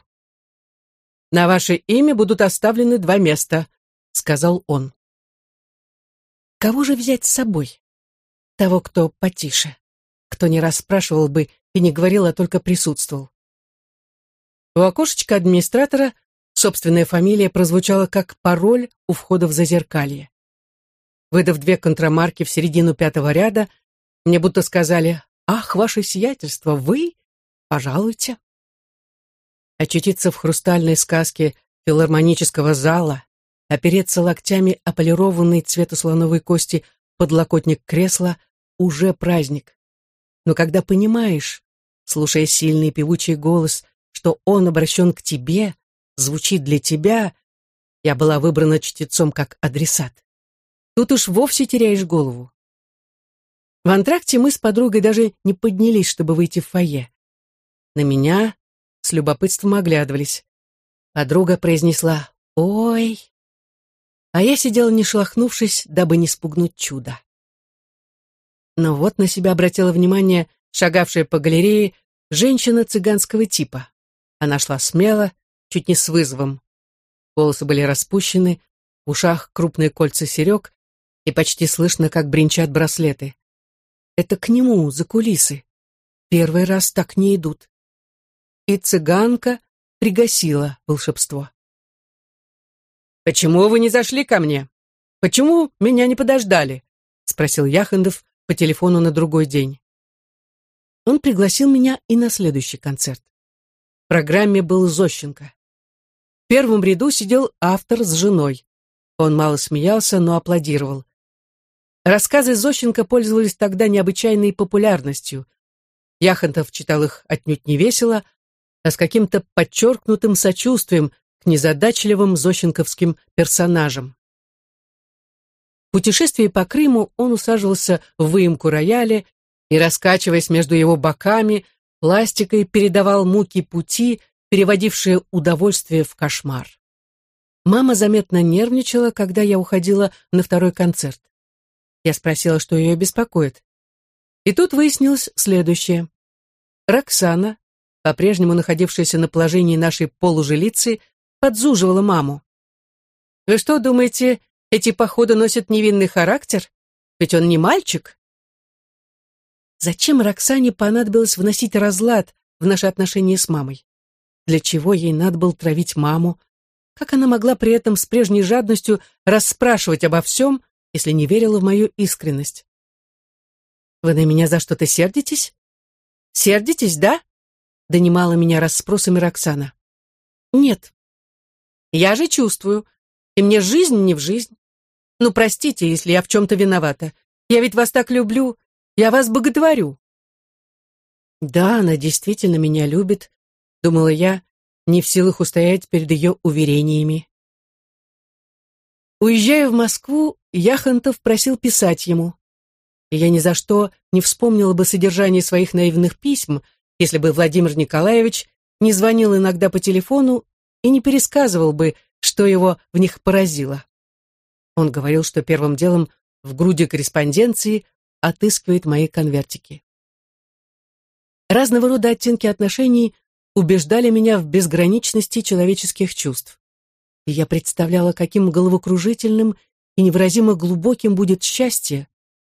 «На ваше имя будут оставлены два места», — сказал он. Кого же взять с собой? Того, кто потише, кто не расспрашивал бы и не говорил, а только присутствовал. У окошечка администратора собственная фамилия прозвучала как пароль у входа в зазеркалье. Выдав две контрамарки в середину пятого ряда, мне будто сказали «Ах, ваше сиятельство, вы? Пожалуйте». Очутиться в хрустальной сказке филармонического зала, опереться локтями о полированный цвету слоновой кости подлокотник кресла уже праздник. Но когда понимаешь, слушая сильный певучий голос, что он обращен к тебе, звучит для тебя, я была выбрана чтецом как адресат. Тут уж вовсе теряешь голову. В антракте мы с подругой даже не поднялись, чтобы выйти в фойе. На меня с любопытством оглядывались. Подруга произнесла «Ой!», а я сидела не шелохнувшись, дабы не спугнуть чудо. Но вот на себя обратила внимание шагавшая по галерее женщина цыганского типа. Она шла смело, чуть не с вызовом. Волосы были распущены, в ушах крупные кольца серег, и почти слышно, как бренчат браслеты. Это к нему, за кулисы. Первый раз так не идут. И цыганка пригасила волшебство. «Почему вы не зашли ко мне? Почему меня не подождали?» — спросил Яхандов по телефону на другой день. Он пригласил меня и на следующий концерт. В программе был Зощенко. В первом ряду сидел автор с женой. Он мало смеялся, но аплодировал. Рассказы Зощенко пользовались тогда необычайной популярностью. Яхонтов читал их отнюдь не весело, а с каким-то подчеркнутым сочувствием к незадачливым зощенковским персонажам. В путешествии по Крыму он усаживался в выемку рояля и, раскачиваясь между его боками, пластикой передавал муки пути, переводившие удовольствие в кошмар. Мама заметно нервничала, когда я уходила на второй концерт. Я спросила, что ее беспокоит. И тут выяснилось следующее. Роксана, по-прежнему находившаяся на положении нашей полужилицы, подзуживала маму. «Вы что, думаете, эти походы носят невинный характер? Ведь он не мальчик?» Зачем Роксане понадобилось вносить разлад в наши отношения с мамой? Для чего ей надо было травить маму? Как она могла при этом с прежней жадностью расспрашивать обо всем, если не верила в мою искренность? «Вы на меня за что-то сердитесь?» «Сердитесь, да?» — донимала меня расспросами Роксана. «Нет, я же чувствую, и мне жизнь не в жизнь. Ну, простите, если я в чем-то виновата. Я ведь вас так люблю, я вас боготворю. Да, она действительно меня любит, думала я, не в силах устоять перед ее уверениями. Уезжая в Москву, Яхонтов просил писать ему. И я ни за что не вспомнила бы содержание своих наивных писем, если бы Владимир Николаевич не звонил иногда по телефону и не пересказывал бы, что его в них поразило. Он говорил, что первым делом в груди корреспонденции отыскивает мои конвертики. Разного рода оттенки отношений убеждали меня в безграничности человеческих чувств. И я представляла, каким головокружительным и невыразимо глубоким будет счастье,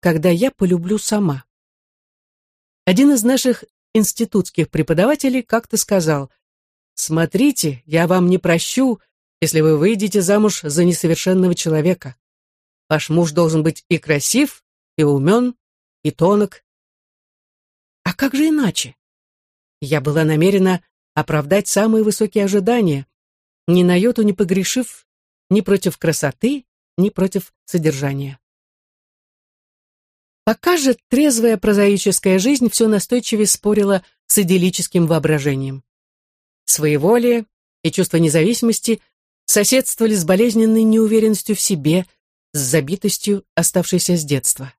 когда я полюблю сама. Один из наших институтских преподавателей как-то сказал – Смотрите, я вам не прощу, если вы выйдете замуж за несовершенного человека. Ваш муж должен быть и красив, и умен, и тонок. А как же иначе? Я была намерена оправдать самые высокие ожидания, ни на йоту не погрешив ни против красоты, ни против содержания. Пока же трезвая прозаическая жизнь все настойчивее спорила с идиллическим воображением. Своеволие и чувство независимости соседствовали с болезненной неуверенностью в себе, с забитостью, оставшейся с детства.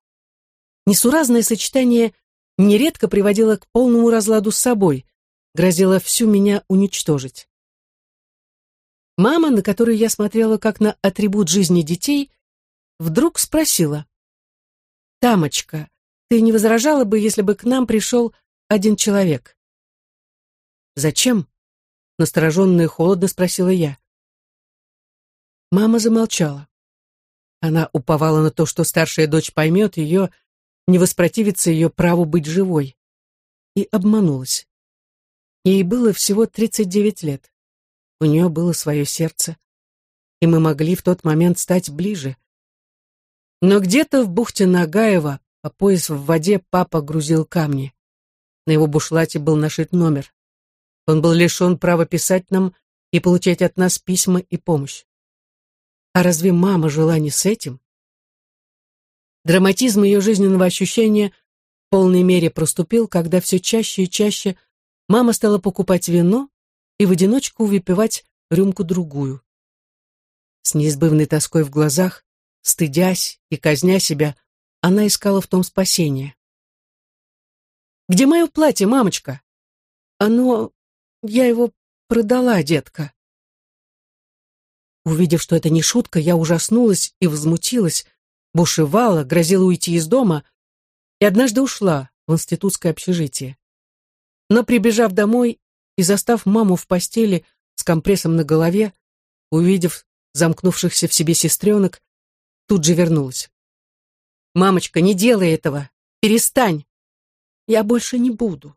Несуразное сочетание нередко приводило к полному разладу с собой, грозило всю меня уничтожить. Мама, на которую я смотрела как на атрибут жизни детей, вдруг спросила. «Тамочка, ты не возражала бы, если бы к нам пришел один человек?» «Зачем?» настороженно и холодно спросила я. Мама замолчала. Она уповала на то, что старшая дочь поймет ее, не воспротивится ее праву быть живой. И обманулась. Ей было всего 39 лет. У нее было свое сердце. И мы могли в тот момент стать ближе. Но где-то в бухте Нагаева, по пояс в воде, папа грузил камни. На его бушлате был нашит номер. Он был лишен права писать нам и получать от нас письма и помощь. А разве мама жила не с этим? Драматизм ее жизненного ощущения в полной мере проступил, когда все чаще и чаще мама стала покупать вино и в одиночку выпивать рюмку-другую. С неизбывной тоской в глазах, стыдясь и казня себя, она искала в том спасение. «Где мое платье, мамочка?» «Оно... я его продала, детка». Увидев, что это не шутка, я ужаснулась и возмутилась, бушевала, грозила уйти из дома и однажды ушла в институтское общежитие. Но, прибежав домой и застав маму в постели с компрессом на голове, увидев замкнувшихся в себе сестренок, тут же вернулась. «Мамочка, не делай этого! Перестань! Я больше не буду!»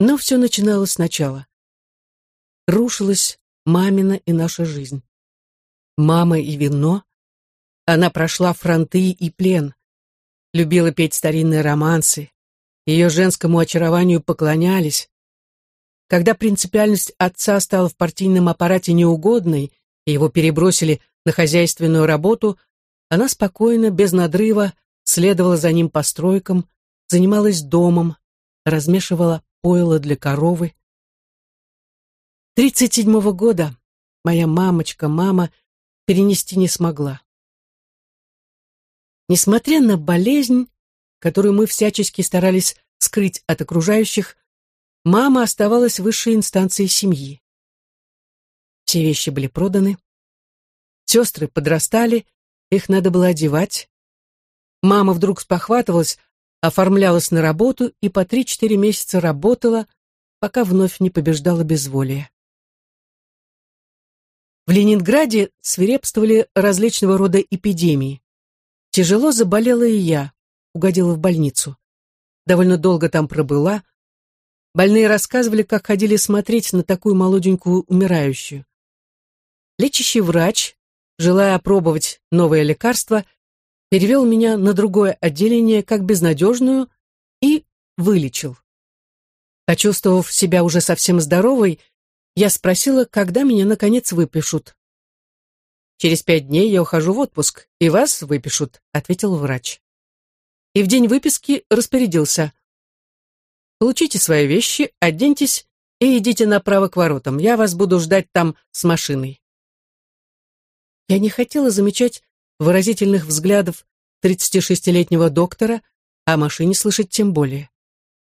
Но все начиналось сначала. Рушилась мамина и наша жизнь. Мама и вино. Она прошла фронты и плен. Любила петь старинные романсы. Ее женскому очарованию поклонялись. Когда принципиальность отца стала в партийном аппарате неугодной, и его перебросили на хозяйственную работу, она спокойно, без надрыва, следовала за ним по стройкам, занималась домом, размешивала пойло для коровы. Тридцать седьмого года моя мамочка, мама, перенести не смогла. Несмотря на болезнь, которую мы всячески старались скрыть от окружающих, мама оставалась высшей инстанцией семьи. Все вещи были проданы. Сестры подрастали, их надо было одевать. Мама вдруг спохватывалась, оформлялась на работу и по три-четыре месяца работала, пока вновь не побеждала безволие. В Ленинграде свирепствовали различного рода эпидемии. Тяжело заболела и я, угодила в больницу. Довольно долго там пробыла, Больные рассказывали, как ходили смотреть на такую молоденькую умирающую. Лечащий врач, желая опробовать новое лекарство, перевел меня на другое отделение как безнадежную и вылечил. Почувствовав себя уже совсем здоровой, я спросила, когда меня, наконец, выпишут. «Через пять дней я ухожу в отпуск, и вас выпишут», — ответил врач. И в день выписки распорядился — Получите свои вещи, оденьтесь и идите направо к воротам. Я вас буду ждать там с машиной. Я не хотела замечать выразительных взглядов 36-летнего доктора, о машине слышать тем более.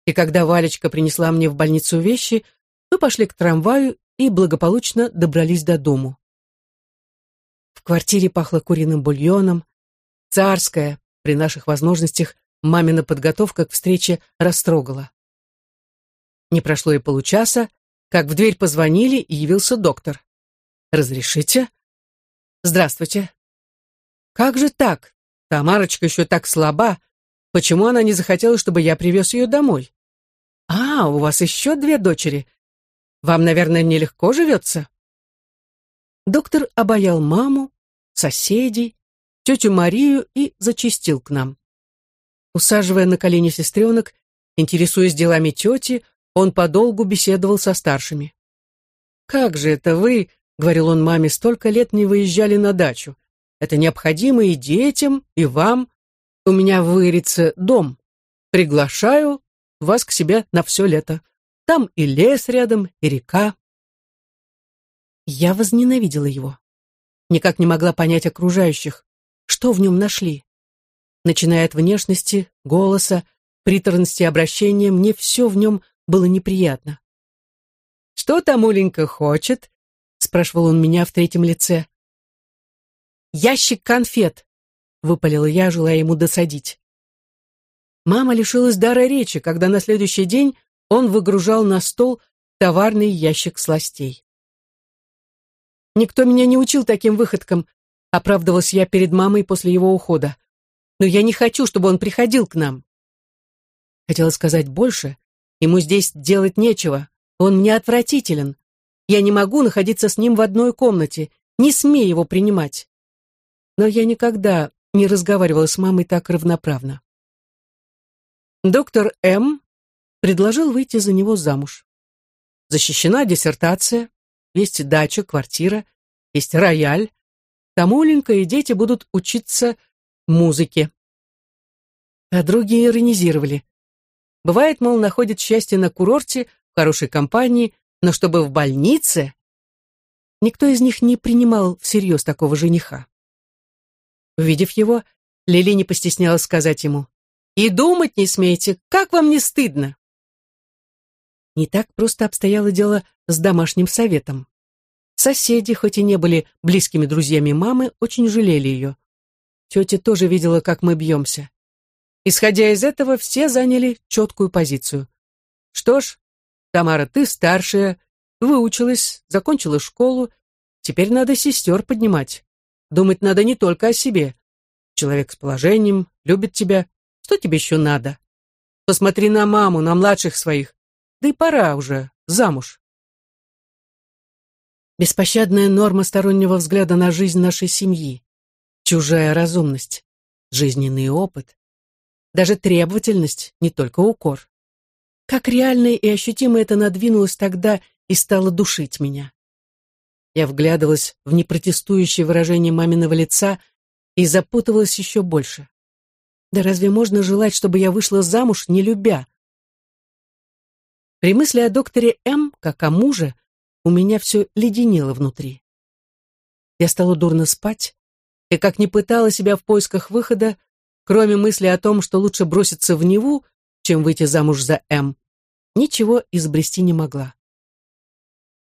И когда Валечка принесла мне в больницу вещи, мы пошли к трамваю и благополучно добрались до дому. В квартире пахло куриным бульоном. Царская, при наших возможностях, мамина подготовка к встрече растрогала. Не прошло и получаса, как в дверь позвонили, и явился доктор. «Разрешите?» «Здравствуйте». «Как же так? Тамарочка еще так слаба. Почему она не захотела, чтобы я привез ее домой?» «А, у вас еще две дочери. Вам, наверное, нелегко живется?» Доктор обаял маму, соседей, тетю Марию и зачистил к нам. Усаживая на колени сестренок, интересуясь делами тети, он подолгу беседовал со старшими. «Как же это вы, — говорил он маме, — столько лет не выезжали на дачу? Это необходимо и детям, и вам. У меня в Ирице дом. Приглашаю вас к себе на все лето. Там и лес рядом, и река». Я возненавидела его. Никак не могла понять окружающих, что в нем нашли. Начиная от внешности, голоса, приторности обращения, мне все в нем было неприятно. «Что там Уленька хочет?» — спрашивал он меня в третьем лице. «Ящик конфет!» — выпалила я, желая ему досадить. Мама лишилась дара речи, когда на следующий день он выгружал на стол товарный ящик сластей. «Никто меня не учил таким выходкам», — оправдывалась я перед мамой после его ухода. «Но я не хочу, чтобы он приходил к нам». Хотела сказать больше, Ему здесь делать нечего. Он мне отвратителен. Я не могу находиться с ним в одной комнате. Не смей его принимать. Но я никогда не разговаривала с мамой так равноправно. Доктор М. предложил выйти за него замуж. Защищена диссертация, есть дача, квартира, есть рояль. Там Оленька и дети будут учиться музыке. А другие иронизировали. Бывает, мол, находит счастье на курорте, в хорошей компании, но чтобы в больнице... Никто из них не принимал всерьез такого жениха. Увидев его, Лили не постеснялась сказать ему, «И думать не смейте, как вам не стыдно?» Не так просто обстояло дело с домашним советом. Соседи, хоть и не были близкими друзьями мамы, очень жалели ее. Тетя тоже видела, как мы бьемся. Исходя из этого, все заняли четкую позицию. Что ж, Тамара, ты старшая, выучилась, закончила школу, теперь надо сестер поднимать. Думать надо не только о себе. Человек с положением, любит тебя. Что тебе еще надо? Посмотри на маму, на младших своих. Да и пора уже, замуж. Беспощадная норма стороннего взгляда на жизнь нашей семьи. Чужая разумность, жизненный опыт. Даже требовательность, не только укор. Как реально и ощутимо это надвинулось тогда и стало душить меня. Я вглядывалась в непротестующее выражение маминого лица и запутывалась еще больше. Да разве можно желать, чтобы я вышла замуж, не любя? При мысли о докторе М, как о муже, у меня все леденело внутри. Я стала дурно спать, и как ни пытала себя в поисках выхода, кроме мысли о том, что лучше броситься в Неву, чем выйти замуж за М, ничего изобрести не могла.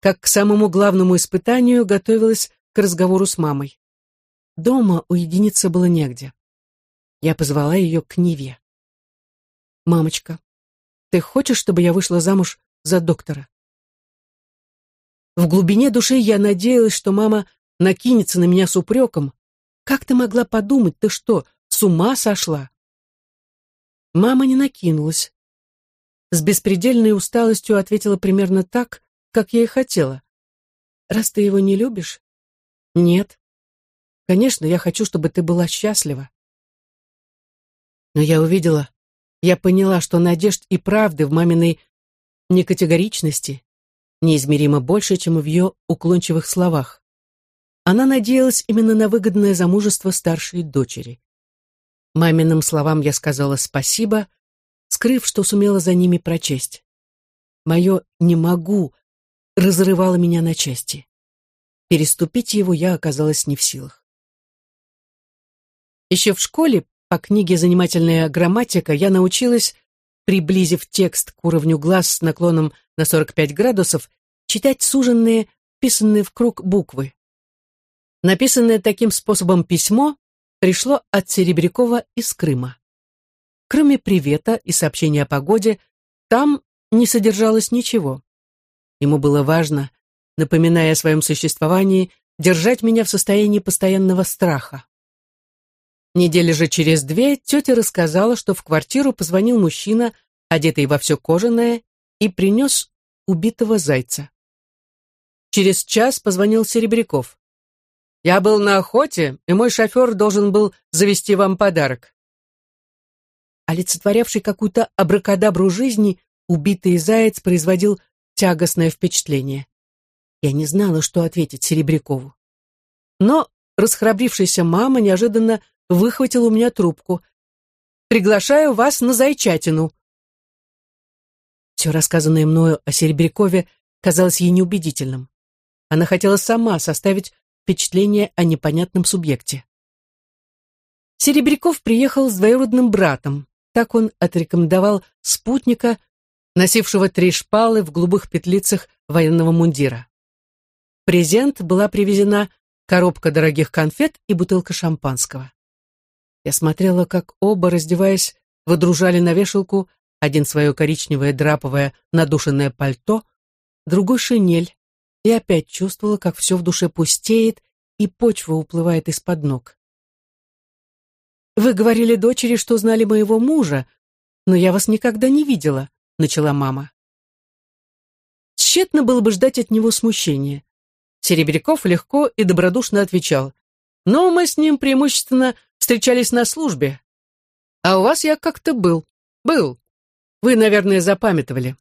Как к самому главному испытанию готовилась к разговору с мамой. Дома уединиться было негде. Я позвала ее к Неве. «Мамочка, ты хочешь, чтобы я вышла замуж за доктора?» В глубине души я надеялась, что мама накинется на меня с упреком. «Как ты могла подумать? Ты что, с ума сошла?» Мама не накинулась. С беспредельной усталостью ответила примерно так, как я и хотела. «Раз ты его не любишь?» «Нет. Конечно, я хочу, чтобы ты была счастлива». Но я увидела, я поняла, что надежд и правды в маминой некатегоричности неизмеримо больше, чем в ее уклончивых словах. Она надеялась именно на выгодное замужество старшей дочери. Маминым словам я сказала спасибо, скрыв, что сумела за ними прочесть. Мое «не могу» разрывало меня на части. Переступить его я оказалась не в силах. Еще в школе по книге «Занимательная грамматика» я научилась, приблизив текст к уровню глаз с наклоном на 45 градусов, читать суженные, писанные в круг буквы. Написанное таким способом письмо пришло от Серебрякова из Крыма. Кроме привета и сообщения о погоде, там не содержалось ничего. Ему было важно, напоминая о своем существовании, держать меня в состоянии постоянного страха. Недели же через две тетя рассказала, что в квартиру позвонил мужчина, одетый во все кожаное, и принес убитого зайца. Через час позвонил Серебряков. «Я был на охоте, и мой шофер должен был завести вам подарок». Олицетворявший какую-то абракадабру жизни, убитый заяц производил тягостное впечатление. Я не знала, что ответить Серебрякову. Но расхрабрившаяся мама неожиданно выхватил у меня трубку. «Приглашаю вас на зайчатину». Все рассказанное мною о Серебрякове казалось ей неубедительным. Она хотела сама составить впечатление о непонятном субъекте. Серебряков приехал с двоюродным братом. Так он отрекомендовал спутника, носившего три шпалы в голубых петлицах военного мундира. презент была привезена коробка дорогих конфет и бутылка шампанского. Я смотрела, как оба, раздеваясь, выдружали на вешалку один свое коричневое драповое надушенное пальто, другой шинель, и опять чувствовала, как все в душе пустеет и почва уплывает из-под ног. «Вы говорили дочери, что знали моего мужа, но я вас никогда не видела», — начала мама. Тщетно было бы ждать от него смущения. Серебряков легко и добродушно отвечал. «Но мы с ним преимущественно встречались на службе. А у вас я как-то был. Был. Вы, наверное, запамятовали.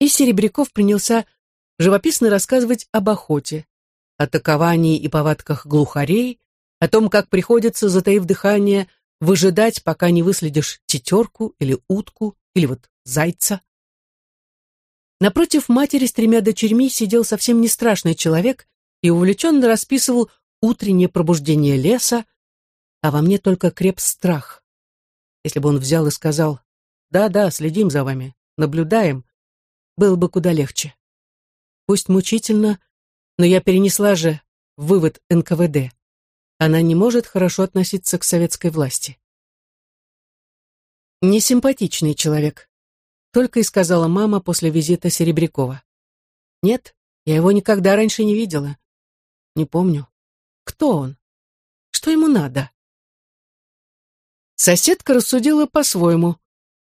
И Серебряков принялся живописно рассказывать об охоте, о таковании и повадках глухарей, о том, как приходится, затаив дыхание, выжидать, пока не выследишь тетерку или утку, или вот зайца. Напротив матери с тремя дочерьми сидел совсем не страшный человек и увлеченно расписывал утреннее пробуждение леса, а во мне только креп страх. Если бы он взял и сказал «Да-да, следим за вами, наблюдаем», было бы куда легче. Пусть мучительно, но я перенесла же вывод НКВД. Она не может хорошо относиться к советской власти. Несимпатичный человек, только и сказала мама после визита Серебрякова. Нет, я его никогда раньше не видела. Не помню. Кто он? Что ему надо? Соседка рассудила по-своему.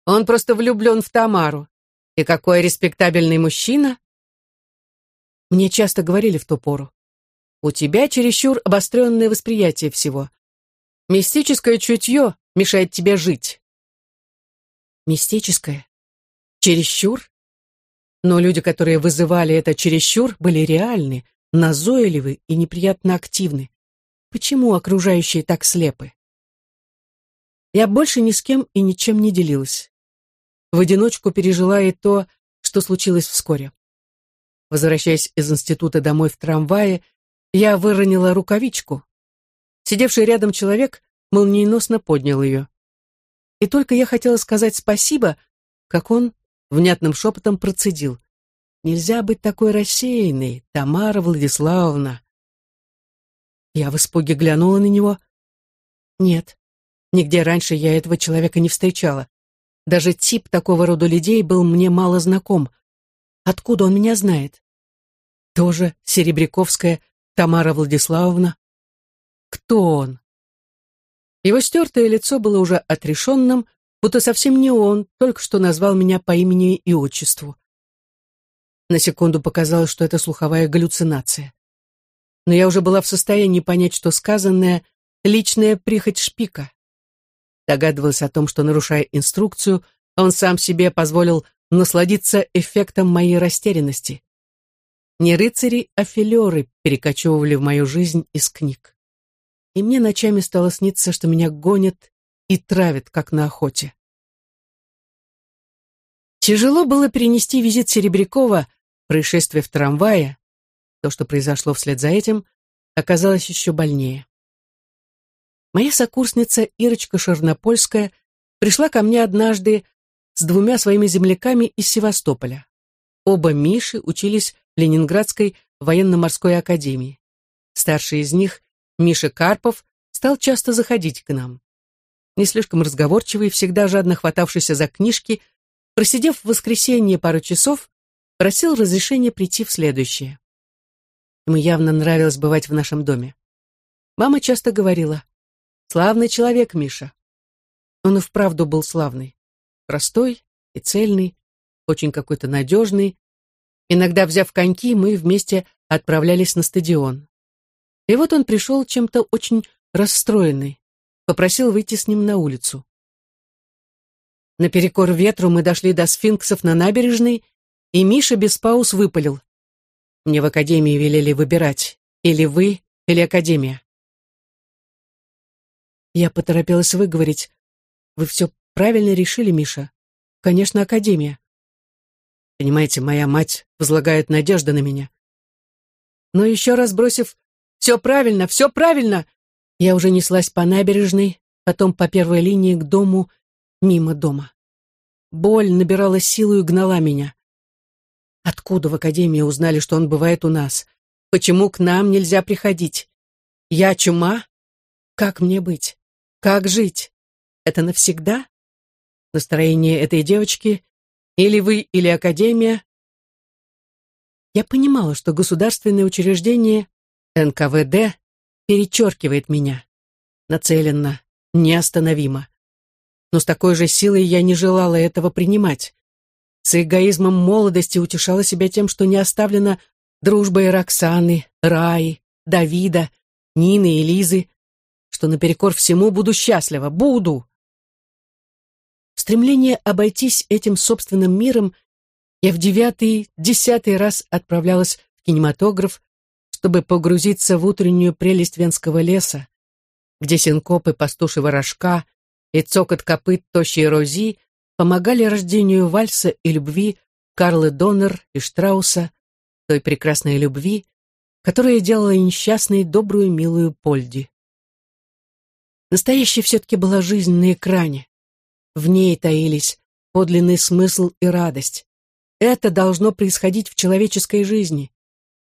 Он просто влюблен в Тамару. И какой респектабельный мужчина. Мне часто говорили в ту пору. У тебя чересчур обостренное восприятие всего. Мистическое чутье мешает тебе жить. Мистическое? Чересчур? Но люди, которые вызывали это чересчур, были реальны, назойливы и неприятно активны. Почему окружающие так слепы? Я больше ни с кем и ничем не делилась. В одиночку пережила и то, что случилось вскоре. Возвращаясь из института домой в трамвае, я выронила рукавичку. Сидевший рядом человек молниеносно поднял ее. И только я хотела сказать спасибо, как он внятным шепотом процедил. «Нельзя быть такой рассеянной, Тамара Владиславовна». Я в испуге глянула на него. Нет, нигде раньше я этого человека не встречала. Даже тип такого рода людей был мне мало знаком. Откуда он меня знает? Тоже Серебряковская Тамара Владиславовна? Кто он? Его стертое лицо было уже отрешенным, будто совсем не он, только что назвал меня по имени и отчеству. На секунду показалось, что это слуховая галлюцинация. Но я уже была в состоянии понять, что сказанное — личная прихоть шпика. Догадывалась о том, что, нарушая инструкцию, он сам себе позволил насладиться эффектом моей растерянности. Не рыцари, а филеры перекочевывали в мою жизнь из книг. И мне ночами стало сниться, что меня гонят и травят, как на охоте. Тяжело было перенести визит Серебрякова, происшествие в трамвае. То, что произошло вслед за этим, оказалось еще больнее. Моя сокурсница Ирочка Шернопольская пришла ко мне однажды с двумя своими земляками из Севастополя. Оба Миши учились Ленинградской военно-морской академии. Старший из них, Миша Карпов, стал часто заходить к нам. Не слишком разговорчивый, всегда жадно хватавшийся за книжки, просидев в воскресенье пару часов, просил разрешения прийти в следующее. Ему явно нравилось бывать в нашем доме. Мама часто говорила, «Славный человек, Миша». Он и вправду был славный. Простой и цельный, очень какой-то надежный, Иногда, взяв коньки, мы вместе отправлялись на стадион. И вот он пришел чем-то очень расстроенный, попросил выйти с ним на улицу. Наперекор ветру мы дошли до сфинксов на набережной, и Миша без пауз выпалил. Мне в академии велели выбирать, или вы, или академия. Я поторопилась выговорить. Вы все правильно решили, Миша. Конечно, академия. Понимаете, моя мать возлагает надежды на меня. Но еще раз бросив «Все правильно, все правильно!» Я уже неслась по набережной, потом по первой линии к дому, мимо дома. Боль набирала силу и гнала меня. Откуда в академии узнали, что он бывает у нас? Почему к нам нельзя приходить? Я чума? Как мне быть? Как жить? Это навсегда? Настроение этой девочки или вы, или Академия. Я понимала, что государственное учреждение НКВД перечеркивает меня. Нацеленно, неостановимо. Но с такой же силой я не желала этого принимать. С эгоизмом молодости утешала себя тем, что не оставлена дружбой Роксаны, Раи, Давида, Нины и Лизы, что наперекор всему буду счастлива, буду. Стремление обойтись этим собственным миром Я в девятый, десятый раз отправлялась в кинематограф, чтобы погрузиться в утреннюю прелесть венского леса, где синкопы пастушьего рожка и цокот копыт тощей рози помогали рождению вальса и любви Карлы Доннер и Штрауса, той прекрасной любви, которая делала несчастной добрую милую Польди. Настоящей все-таки была жизнь на экране. В ней таились подлинный смысл и радость. Это должно происходить в человеческой жизни.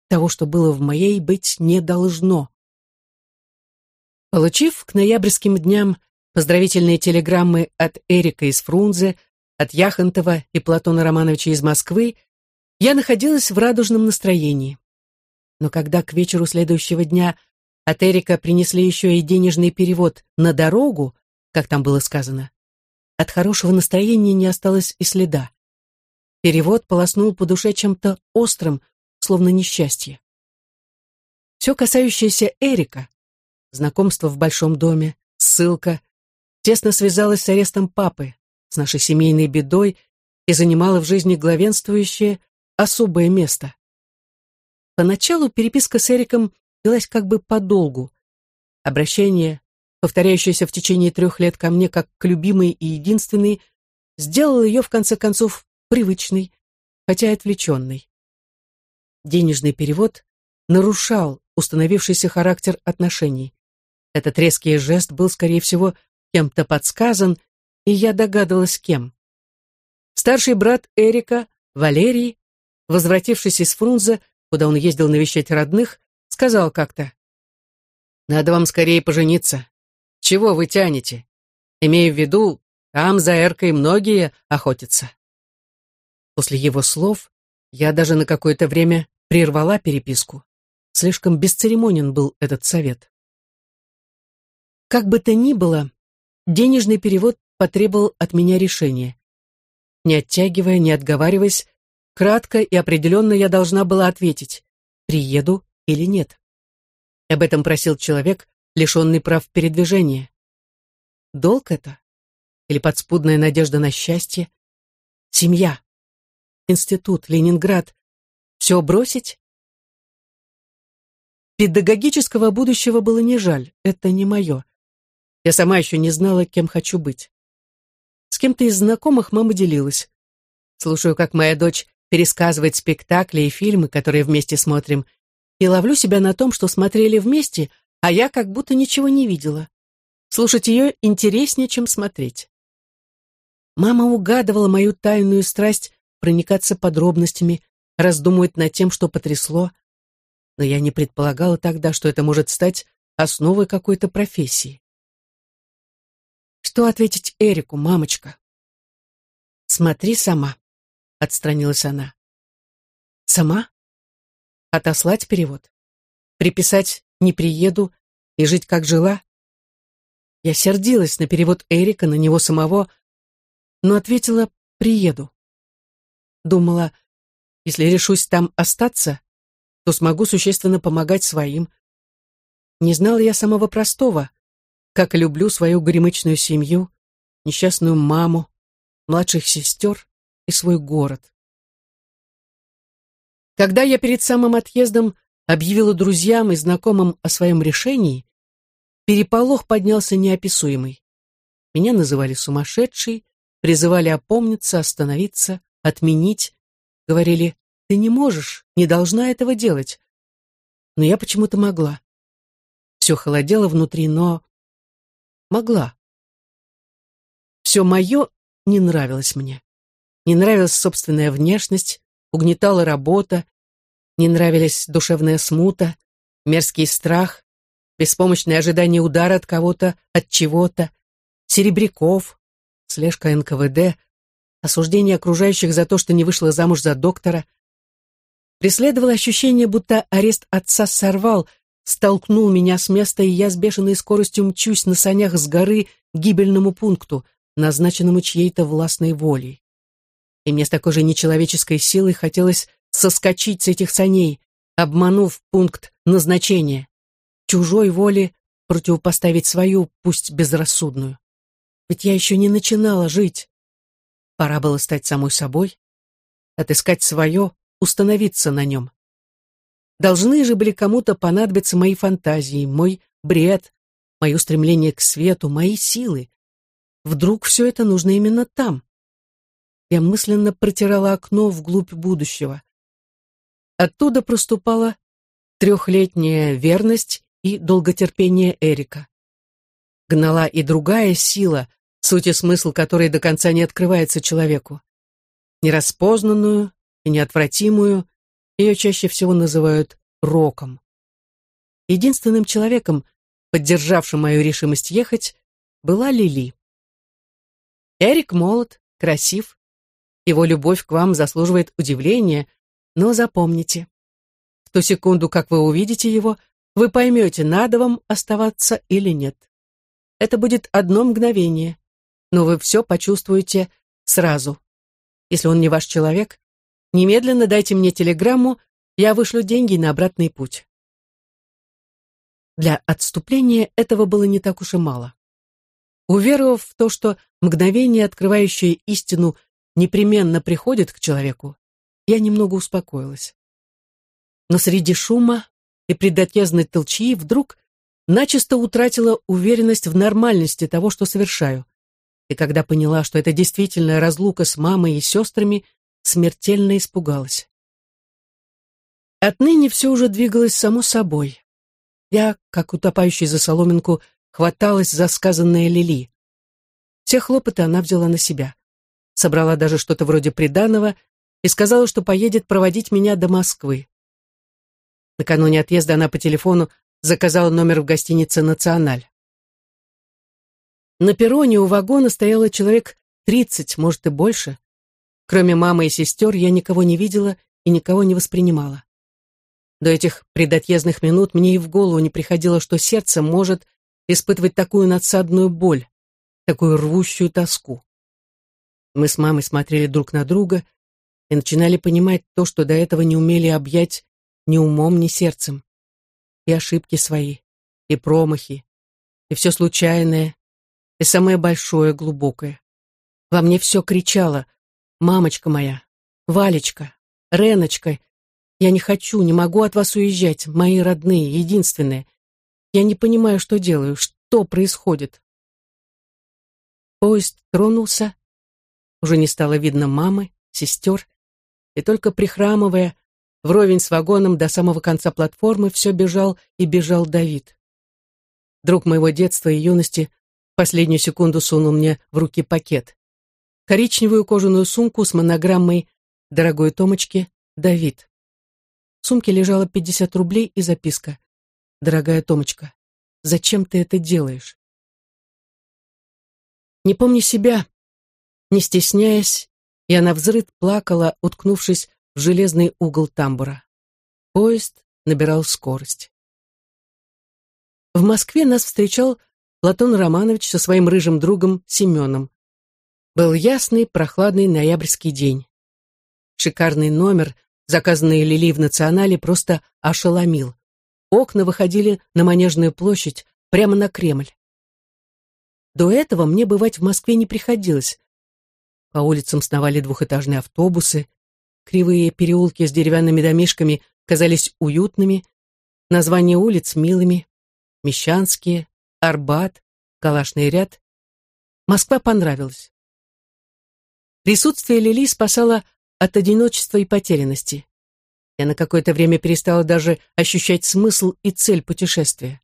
Того, что было в моей, быть не должно. Получив к ноябрьским дням поздравительные телеграммы от Эрика из Фрунзе, от Яхонтова и Платона Романовича из Москвы, я находилась в радужном настроении. Но когда к вечеру следующего дня от Эрика принесли еще и денежный перевод на дорогу, как там было сказано, от хорошего настроения не осталось и следа. Перевод полоснул по душе чем-то острым, словно несчастье. Все касающееся Эрика, знакомство в большом доме, ссылка, тесно связалось с арестом папы, с нашей семейной бедой и занимала в жизни главенствующее особое место. Поначалу переписка с Эриком велась как бы подолгу. Обращение, повторяющееся в течение трех лет ко мне как к любимой и единственной, сделало ее, в конце концов, привычной, хотя и отвлеченной. Денежный перевод нарушал установившийся характер отношений. Этот резкий жест был, скорее всего, кем-то подсказан, и я догадывалась, кем. Старший брат Эрика, Валерий, возвратившись из Фрунзе, куда он ездил навещать родных, сказал как-то, «Надо вам скорее пожениться. Чего вы тянете? Имею в виду, там за Эркой многие охотятся». После его слов я даже на какое-то время прервала переписку. Слишком бесцеремонен был этот совет. Как бы то ни было, денежный перевод потребовал от меня решения. Не оттягивая, не отговариваясь, кратко и определенно я должна была ответить, приеду или нет. Об этом просил человек, лишенный прав передвижения. Долг это? Или подспудная надежда на счастье? Семья? институт, Ленинград. Все бросить? Педагогического будущего было не жаль, это не мое. Я сама еще не знала, кем хочу быть. С кем-то из знакомых мама делилась. Слушаю, как моя дочь пересказывает спектакли и фильмы, которые вместе смотрим, и ловлю себя на том, что смотрели вместе, а я как будто ничего не видела. Слушать ее интереснее, чем смотреть. Мама угадывала мою тайную страсть проникаться подробностями, раздумывать над тем, что потрясло. Но я не предполагала тогда, что это может стать основой какой-то профессии. Что ответить Эрику, мамочка? Смотри сама, отстранилась она. Сама? Отослать перевод? Приписать «не приеду» и жить как жила? Я сердилась на перевод Эрика, на него самого, но ответила «приеду». Думала, если решусь там остаться, то смогу существенно помогать своим. Не знала я самого простого, как люблю свою горемычную семью, несчастную маму, младших сестер и свой город. Когда я перед самым отъездом объявила друзьям и знакомым о своем решении, переполох поднялся неописуемый. Меня называли сумасшедшей, призывали опомниться, остановиться, отменить. Говорили, ты не можешь, не должна этого делать. Но я почему-то могла. Все холодело внутри, но могла. Все мое не нравилось мне. Не нравилась собственная внешность, угнетала работа, не нравились душевная смута, мерзкий страх, беспомощное ожидание удара от кого-то, от чего-то, серебряков, слежка НКВД, осуждение окружающих за то, что не вышла замуж за доктора. Преследовало ощущение, будто арест отца сорвал, столкнул меня с места, и я с бешеной скоростью мчусь на санях с горы к гибельному пункту, назначенному чьей-то властной волей. И мне с такой же нечеловеческой силой хотелось соскочить с этих саней, обманув пункт назначения, чужой воле противопоставить свою, пусть безрассудную. Ведь я еще не начинала жить. Пора было стать самой собой, отыскать свое, установиться на нем. Должны же были кому-то понадобиться мои фантазии, мой бред, мое стремление к свету, мои силы. Вдруг все это нужно именно там? Я мысленно протирала окно вглубь будущего. Оттуда проступала трехлетняя верность и долготерпение Эрика. Гнала и другая сила, суть и смысл которой до конца не открывается человеку. Нераспознанную и неотвратимую, ее чаще всего называют роком. Единственным человеком, поддержавшим мою решимость ехать, была Лили. Эрик молод, красив. Его любовь к вам заслуживает удивления, но запомните. В ту секунду, как вы увидите его, вы поймете, надо вам оставаться или нет. Это будет одно мгновение, но вы все почувствуете сразу. Если он не ваш человек, немедленно дайте мне телеграмму, я вышлю деньги на обратный путь. Для отступления этого было не так уж и мало. Уверовав в то, что мгновение, открывающее истину, непременно приходит к человеку, я немного успокоилась. Но среди шума и предотъездной толчьи вдруг начисто утратила уверенность в нормальности того, что совершаю. И когда поняла, что это действительно разлука с мамой и сестрами, смертельно испугалась. Отныне все уже двигалось само собой. Я, как утопающий за соломинку, хваталась за сказанное Лили. Все хлопоты она взяла на себя. Собрала даже что-то вроде приданого и сказала, что поедет проводить меня до Москвы. Накануне отъезда она по телефону заказала номер в гостинице «Националь». На перроне у вагона стояло человек тридцать, может и больше. Кроме мамы и сестер я никого не видела и никого не воспринимала. До этих предотъездных минут мне и в голову не приходило, что сердце может испытывать такую надсадную боль, такую рвущую тоску. Мы с мамой смотрели друг на друга и начинали понимать то, что до этого не умели объять ни умом, ни сердцем. И ошибки свои, и промахи, и все случайное, и самое большое, глубокое. Во мне все кричало «Мамочка моя! Валечка! Реночка! Я не хочу, не могу от вас уезжать, мои родные, единственные. Я не понимаю, что делаю, что происходит. Поезд тронулся. Уже не стало видно мамы, сестер. И только прихрамывая, вровень с вагоном до самого конца платформы, все бежал и бежал Давид. Друг моего детства и юности последнюю секунду сунул мне в руки пакет. Коричневую кожаную сумку с монограммой «Дорогой Томочки, Давид». В сумке лежало 50 рублей и записка. «Дорогая Томочка, зачем ты это делаешь?» Не помня себя, не стесняясь, я навзрыд плакала, уткнувшись в железный угол тамбура. Поезд набирал скорость. В Москве нас встречал Платон Романович со своим рыжим другом Семеном. Был ясный, прохладный ноябрьский день. Шикарный номер заказанный Лили в «Национале», просто ошеломил. Окна выходили на Манежную площадь, прямо на Кремль. До этого мне бывать в Москве не приходилось. По улицам сновали двухэтажные автобусы, кривые переулки с деревянными домишками казались уютными, названия улиц милыми, Мещанские, Арбат, Калашный ряд. Москва понравилась. Присутствие Лили спасало от одиночества и потерянности. Я на какое-то время перестала даже ощущать смысл и цель путешествия.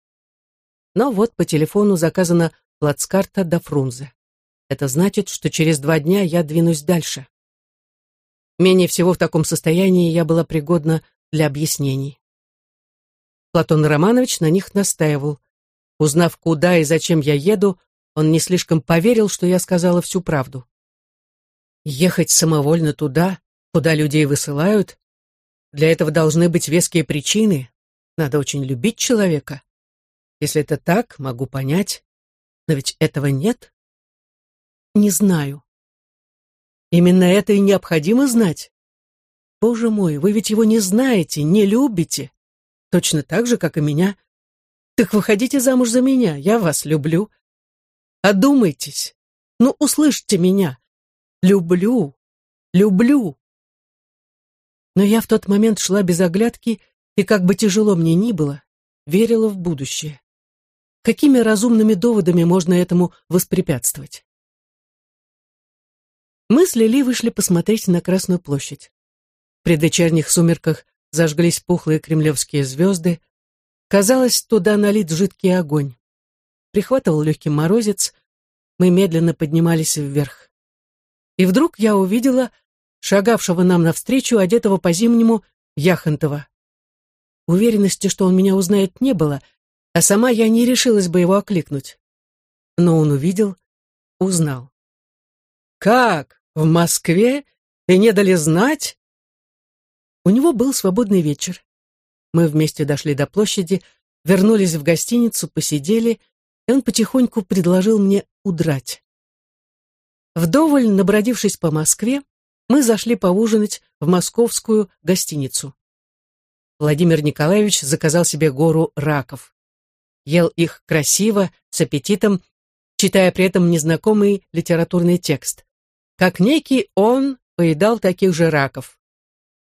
Но вот по телефону заказана плацкарта до Фрунзе. Это значит, что через два дня я двинусь дальше. Менее всего в таком состоянии я была пригодна для объяснений. Платон Романович на них настаивал. Узнав, куда и зачем я еду, он не слишком поверил, что я сказала всю правду. Ехать самовольно туда, куда людей высылают. Для этого должны быть веские причины. Надо очень любить человека. Если это так, могу понять. Но ведь этого нет. Не знаю. Именно это и необходимо знать. Боже мой, вы ведь его не знаете, не любите. Точно так же, как и меня. Так выходите замуж за меня, я вас люблю. Одумайтесь. Ну, услышьте меня. Люблю, люблю. Но я в тот момент шла без оглядки, и как бы тяжело мне ни было, верила в будущее. Какими разумными доводами можно этому воспрепятствовать? Мы с Лили вышли посмотреть на Красную площадь. В предвечерних сумерках зажглись пухлые кремлевские звезды. Казалось, туда налит жидкий огонь. Прихватывал легкий морозец. Мы медленно поднимались вверх. И вдруг я увидела шагавшего нам навстречу, одетого по-зимнему, Яхонтова. Уверенности, что он меня узнает, не было, а сама я не решилась бы его окликнуть. Но он увидел, узнал. «Как? В Москве? И не дали знать?» У него был свободный вечер. Мы вместе дошли до площади, вернулись в гостиницу, посидели, и он потихоньку предложил мне удрать. Вдоволь набродившись по Москве, мы зашли поужинать в московскую гостиницу. Владимир Николаевич заказал себе гору раков. Ел их красиво, с аппетитом, читая при этом незнакомый литературный текст. Как некий он поедал таких же раков.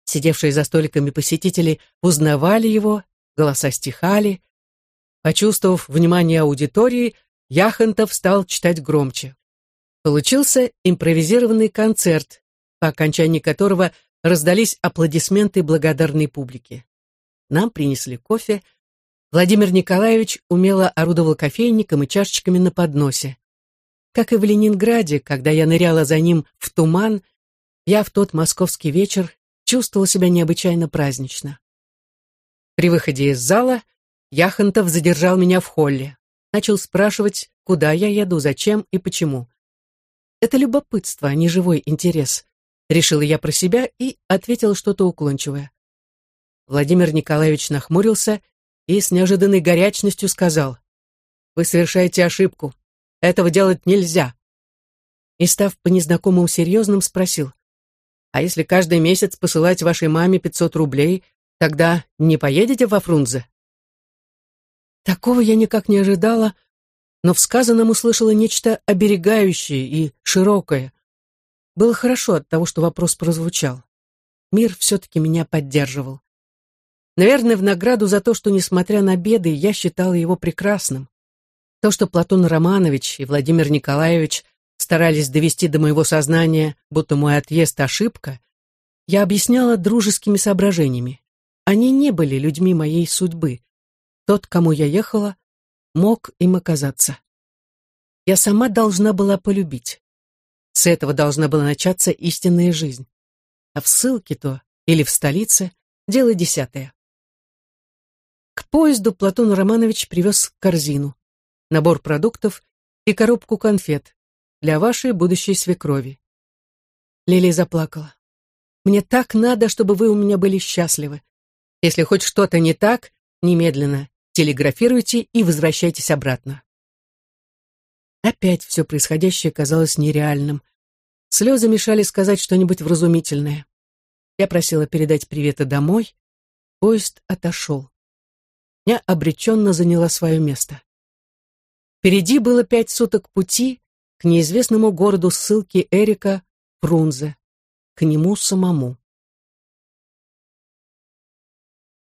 Сидевшие за столиками посетители узнавали его, голоса стихали. Почувствовав внимание аудитории, Яхонтов стал читать громче. Получился импровизированный концерт, по окончании которого раздались аплодисменты благодарной публики. Нам принесли кофе. Владимир Николаевич умело орудовал кофейником и чашечками на подносе. Как и в Ленинграде, когда я ныряла за ним в туман, я в тот московский вечер чувствовала себя необычайно празднично. При выходе из зала Яхонтов задержал меня в холле. Начал спрашивать, куда я еду, зачем и почему. Это любопытство, а не живой интерес. Решила я про себя и ответила что-то уклончивое. Владимир Николаевич нахмурился и с неожиданной горячностью сказал, «Вы совершаете ошибку. Этого делать нельзя». И, став по незнакомому серьезным, спросил, «А если каждый месяц посылать вашей маме 500 рублей, тогда не поедете во Фрунзе?» Такого я никак не ожидала, но в сказанном услышала нечто оберегающее и широкое. Было хорошо от того, что вопрос прозвучал. Мир все-таки меня поддерживал. Наверное, в награду за то, что, несмотря на беды, я считала его прекрасным. То, что Платон Романович и Владимир Николаевич старались довести до моего сознания, будто мой отъезд — ошибка, я объясняла дружескими соображениями. Они не были людьми моей судьбы. Тот, кому я ехала, мог им оказаться. Я сама должна была полюбить. С этого должна была начаться истинная жизнь. А в ссылке-то или в столице — дело десятое. К поезду Платон Романович привез корзину, набор продуктов и коробку конфет для вашей будущей свекрови. Лилия заплакала. «Мне так надо, чтобы вы у меня были счастливы. Если хоть что-то не так, немедленно телеграфируйте и возвращайтесь обратно». Опять все происходящее казалось нереальным. Слезы мешали сказать что-нибудь вразумительное. Я просила передать приветы домой. Поезд отошел я обреченно заняла свое место. Впереди было пять суток пути к неизвестному городу ссылки Эрика Фрунзе, к нему самому.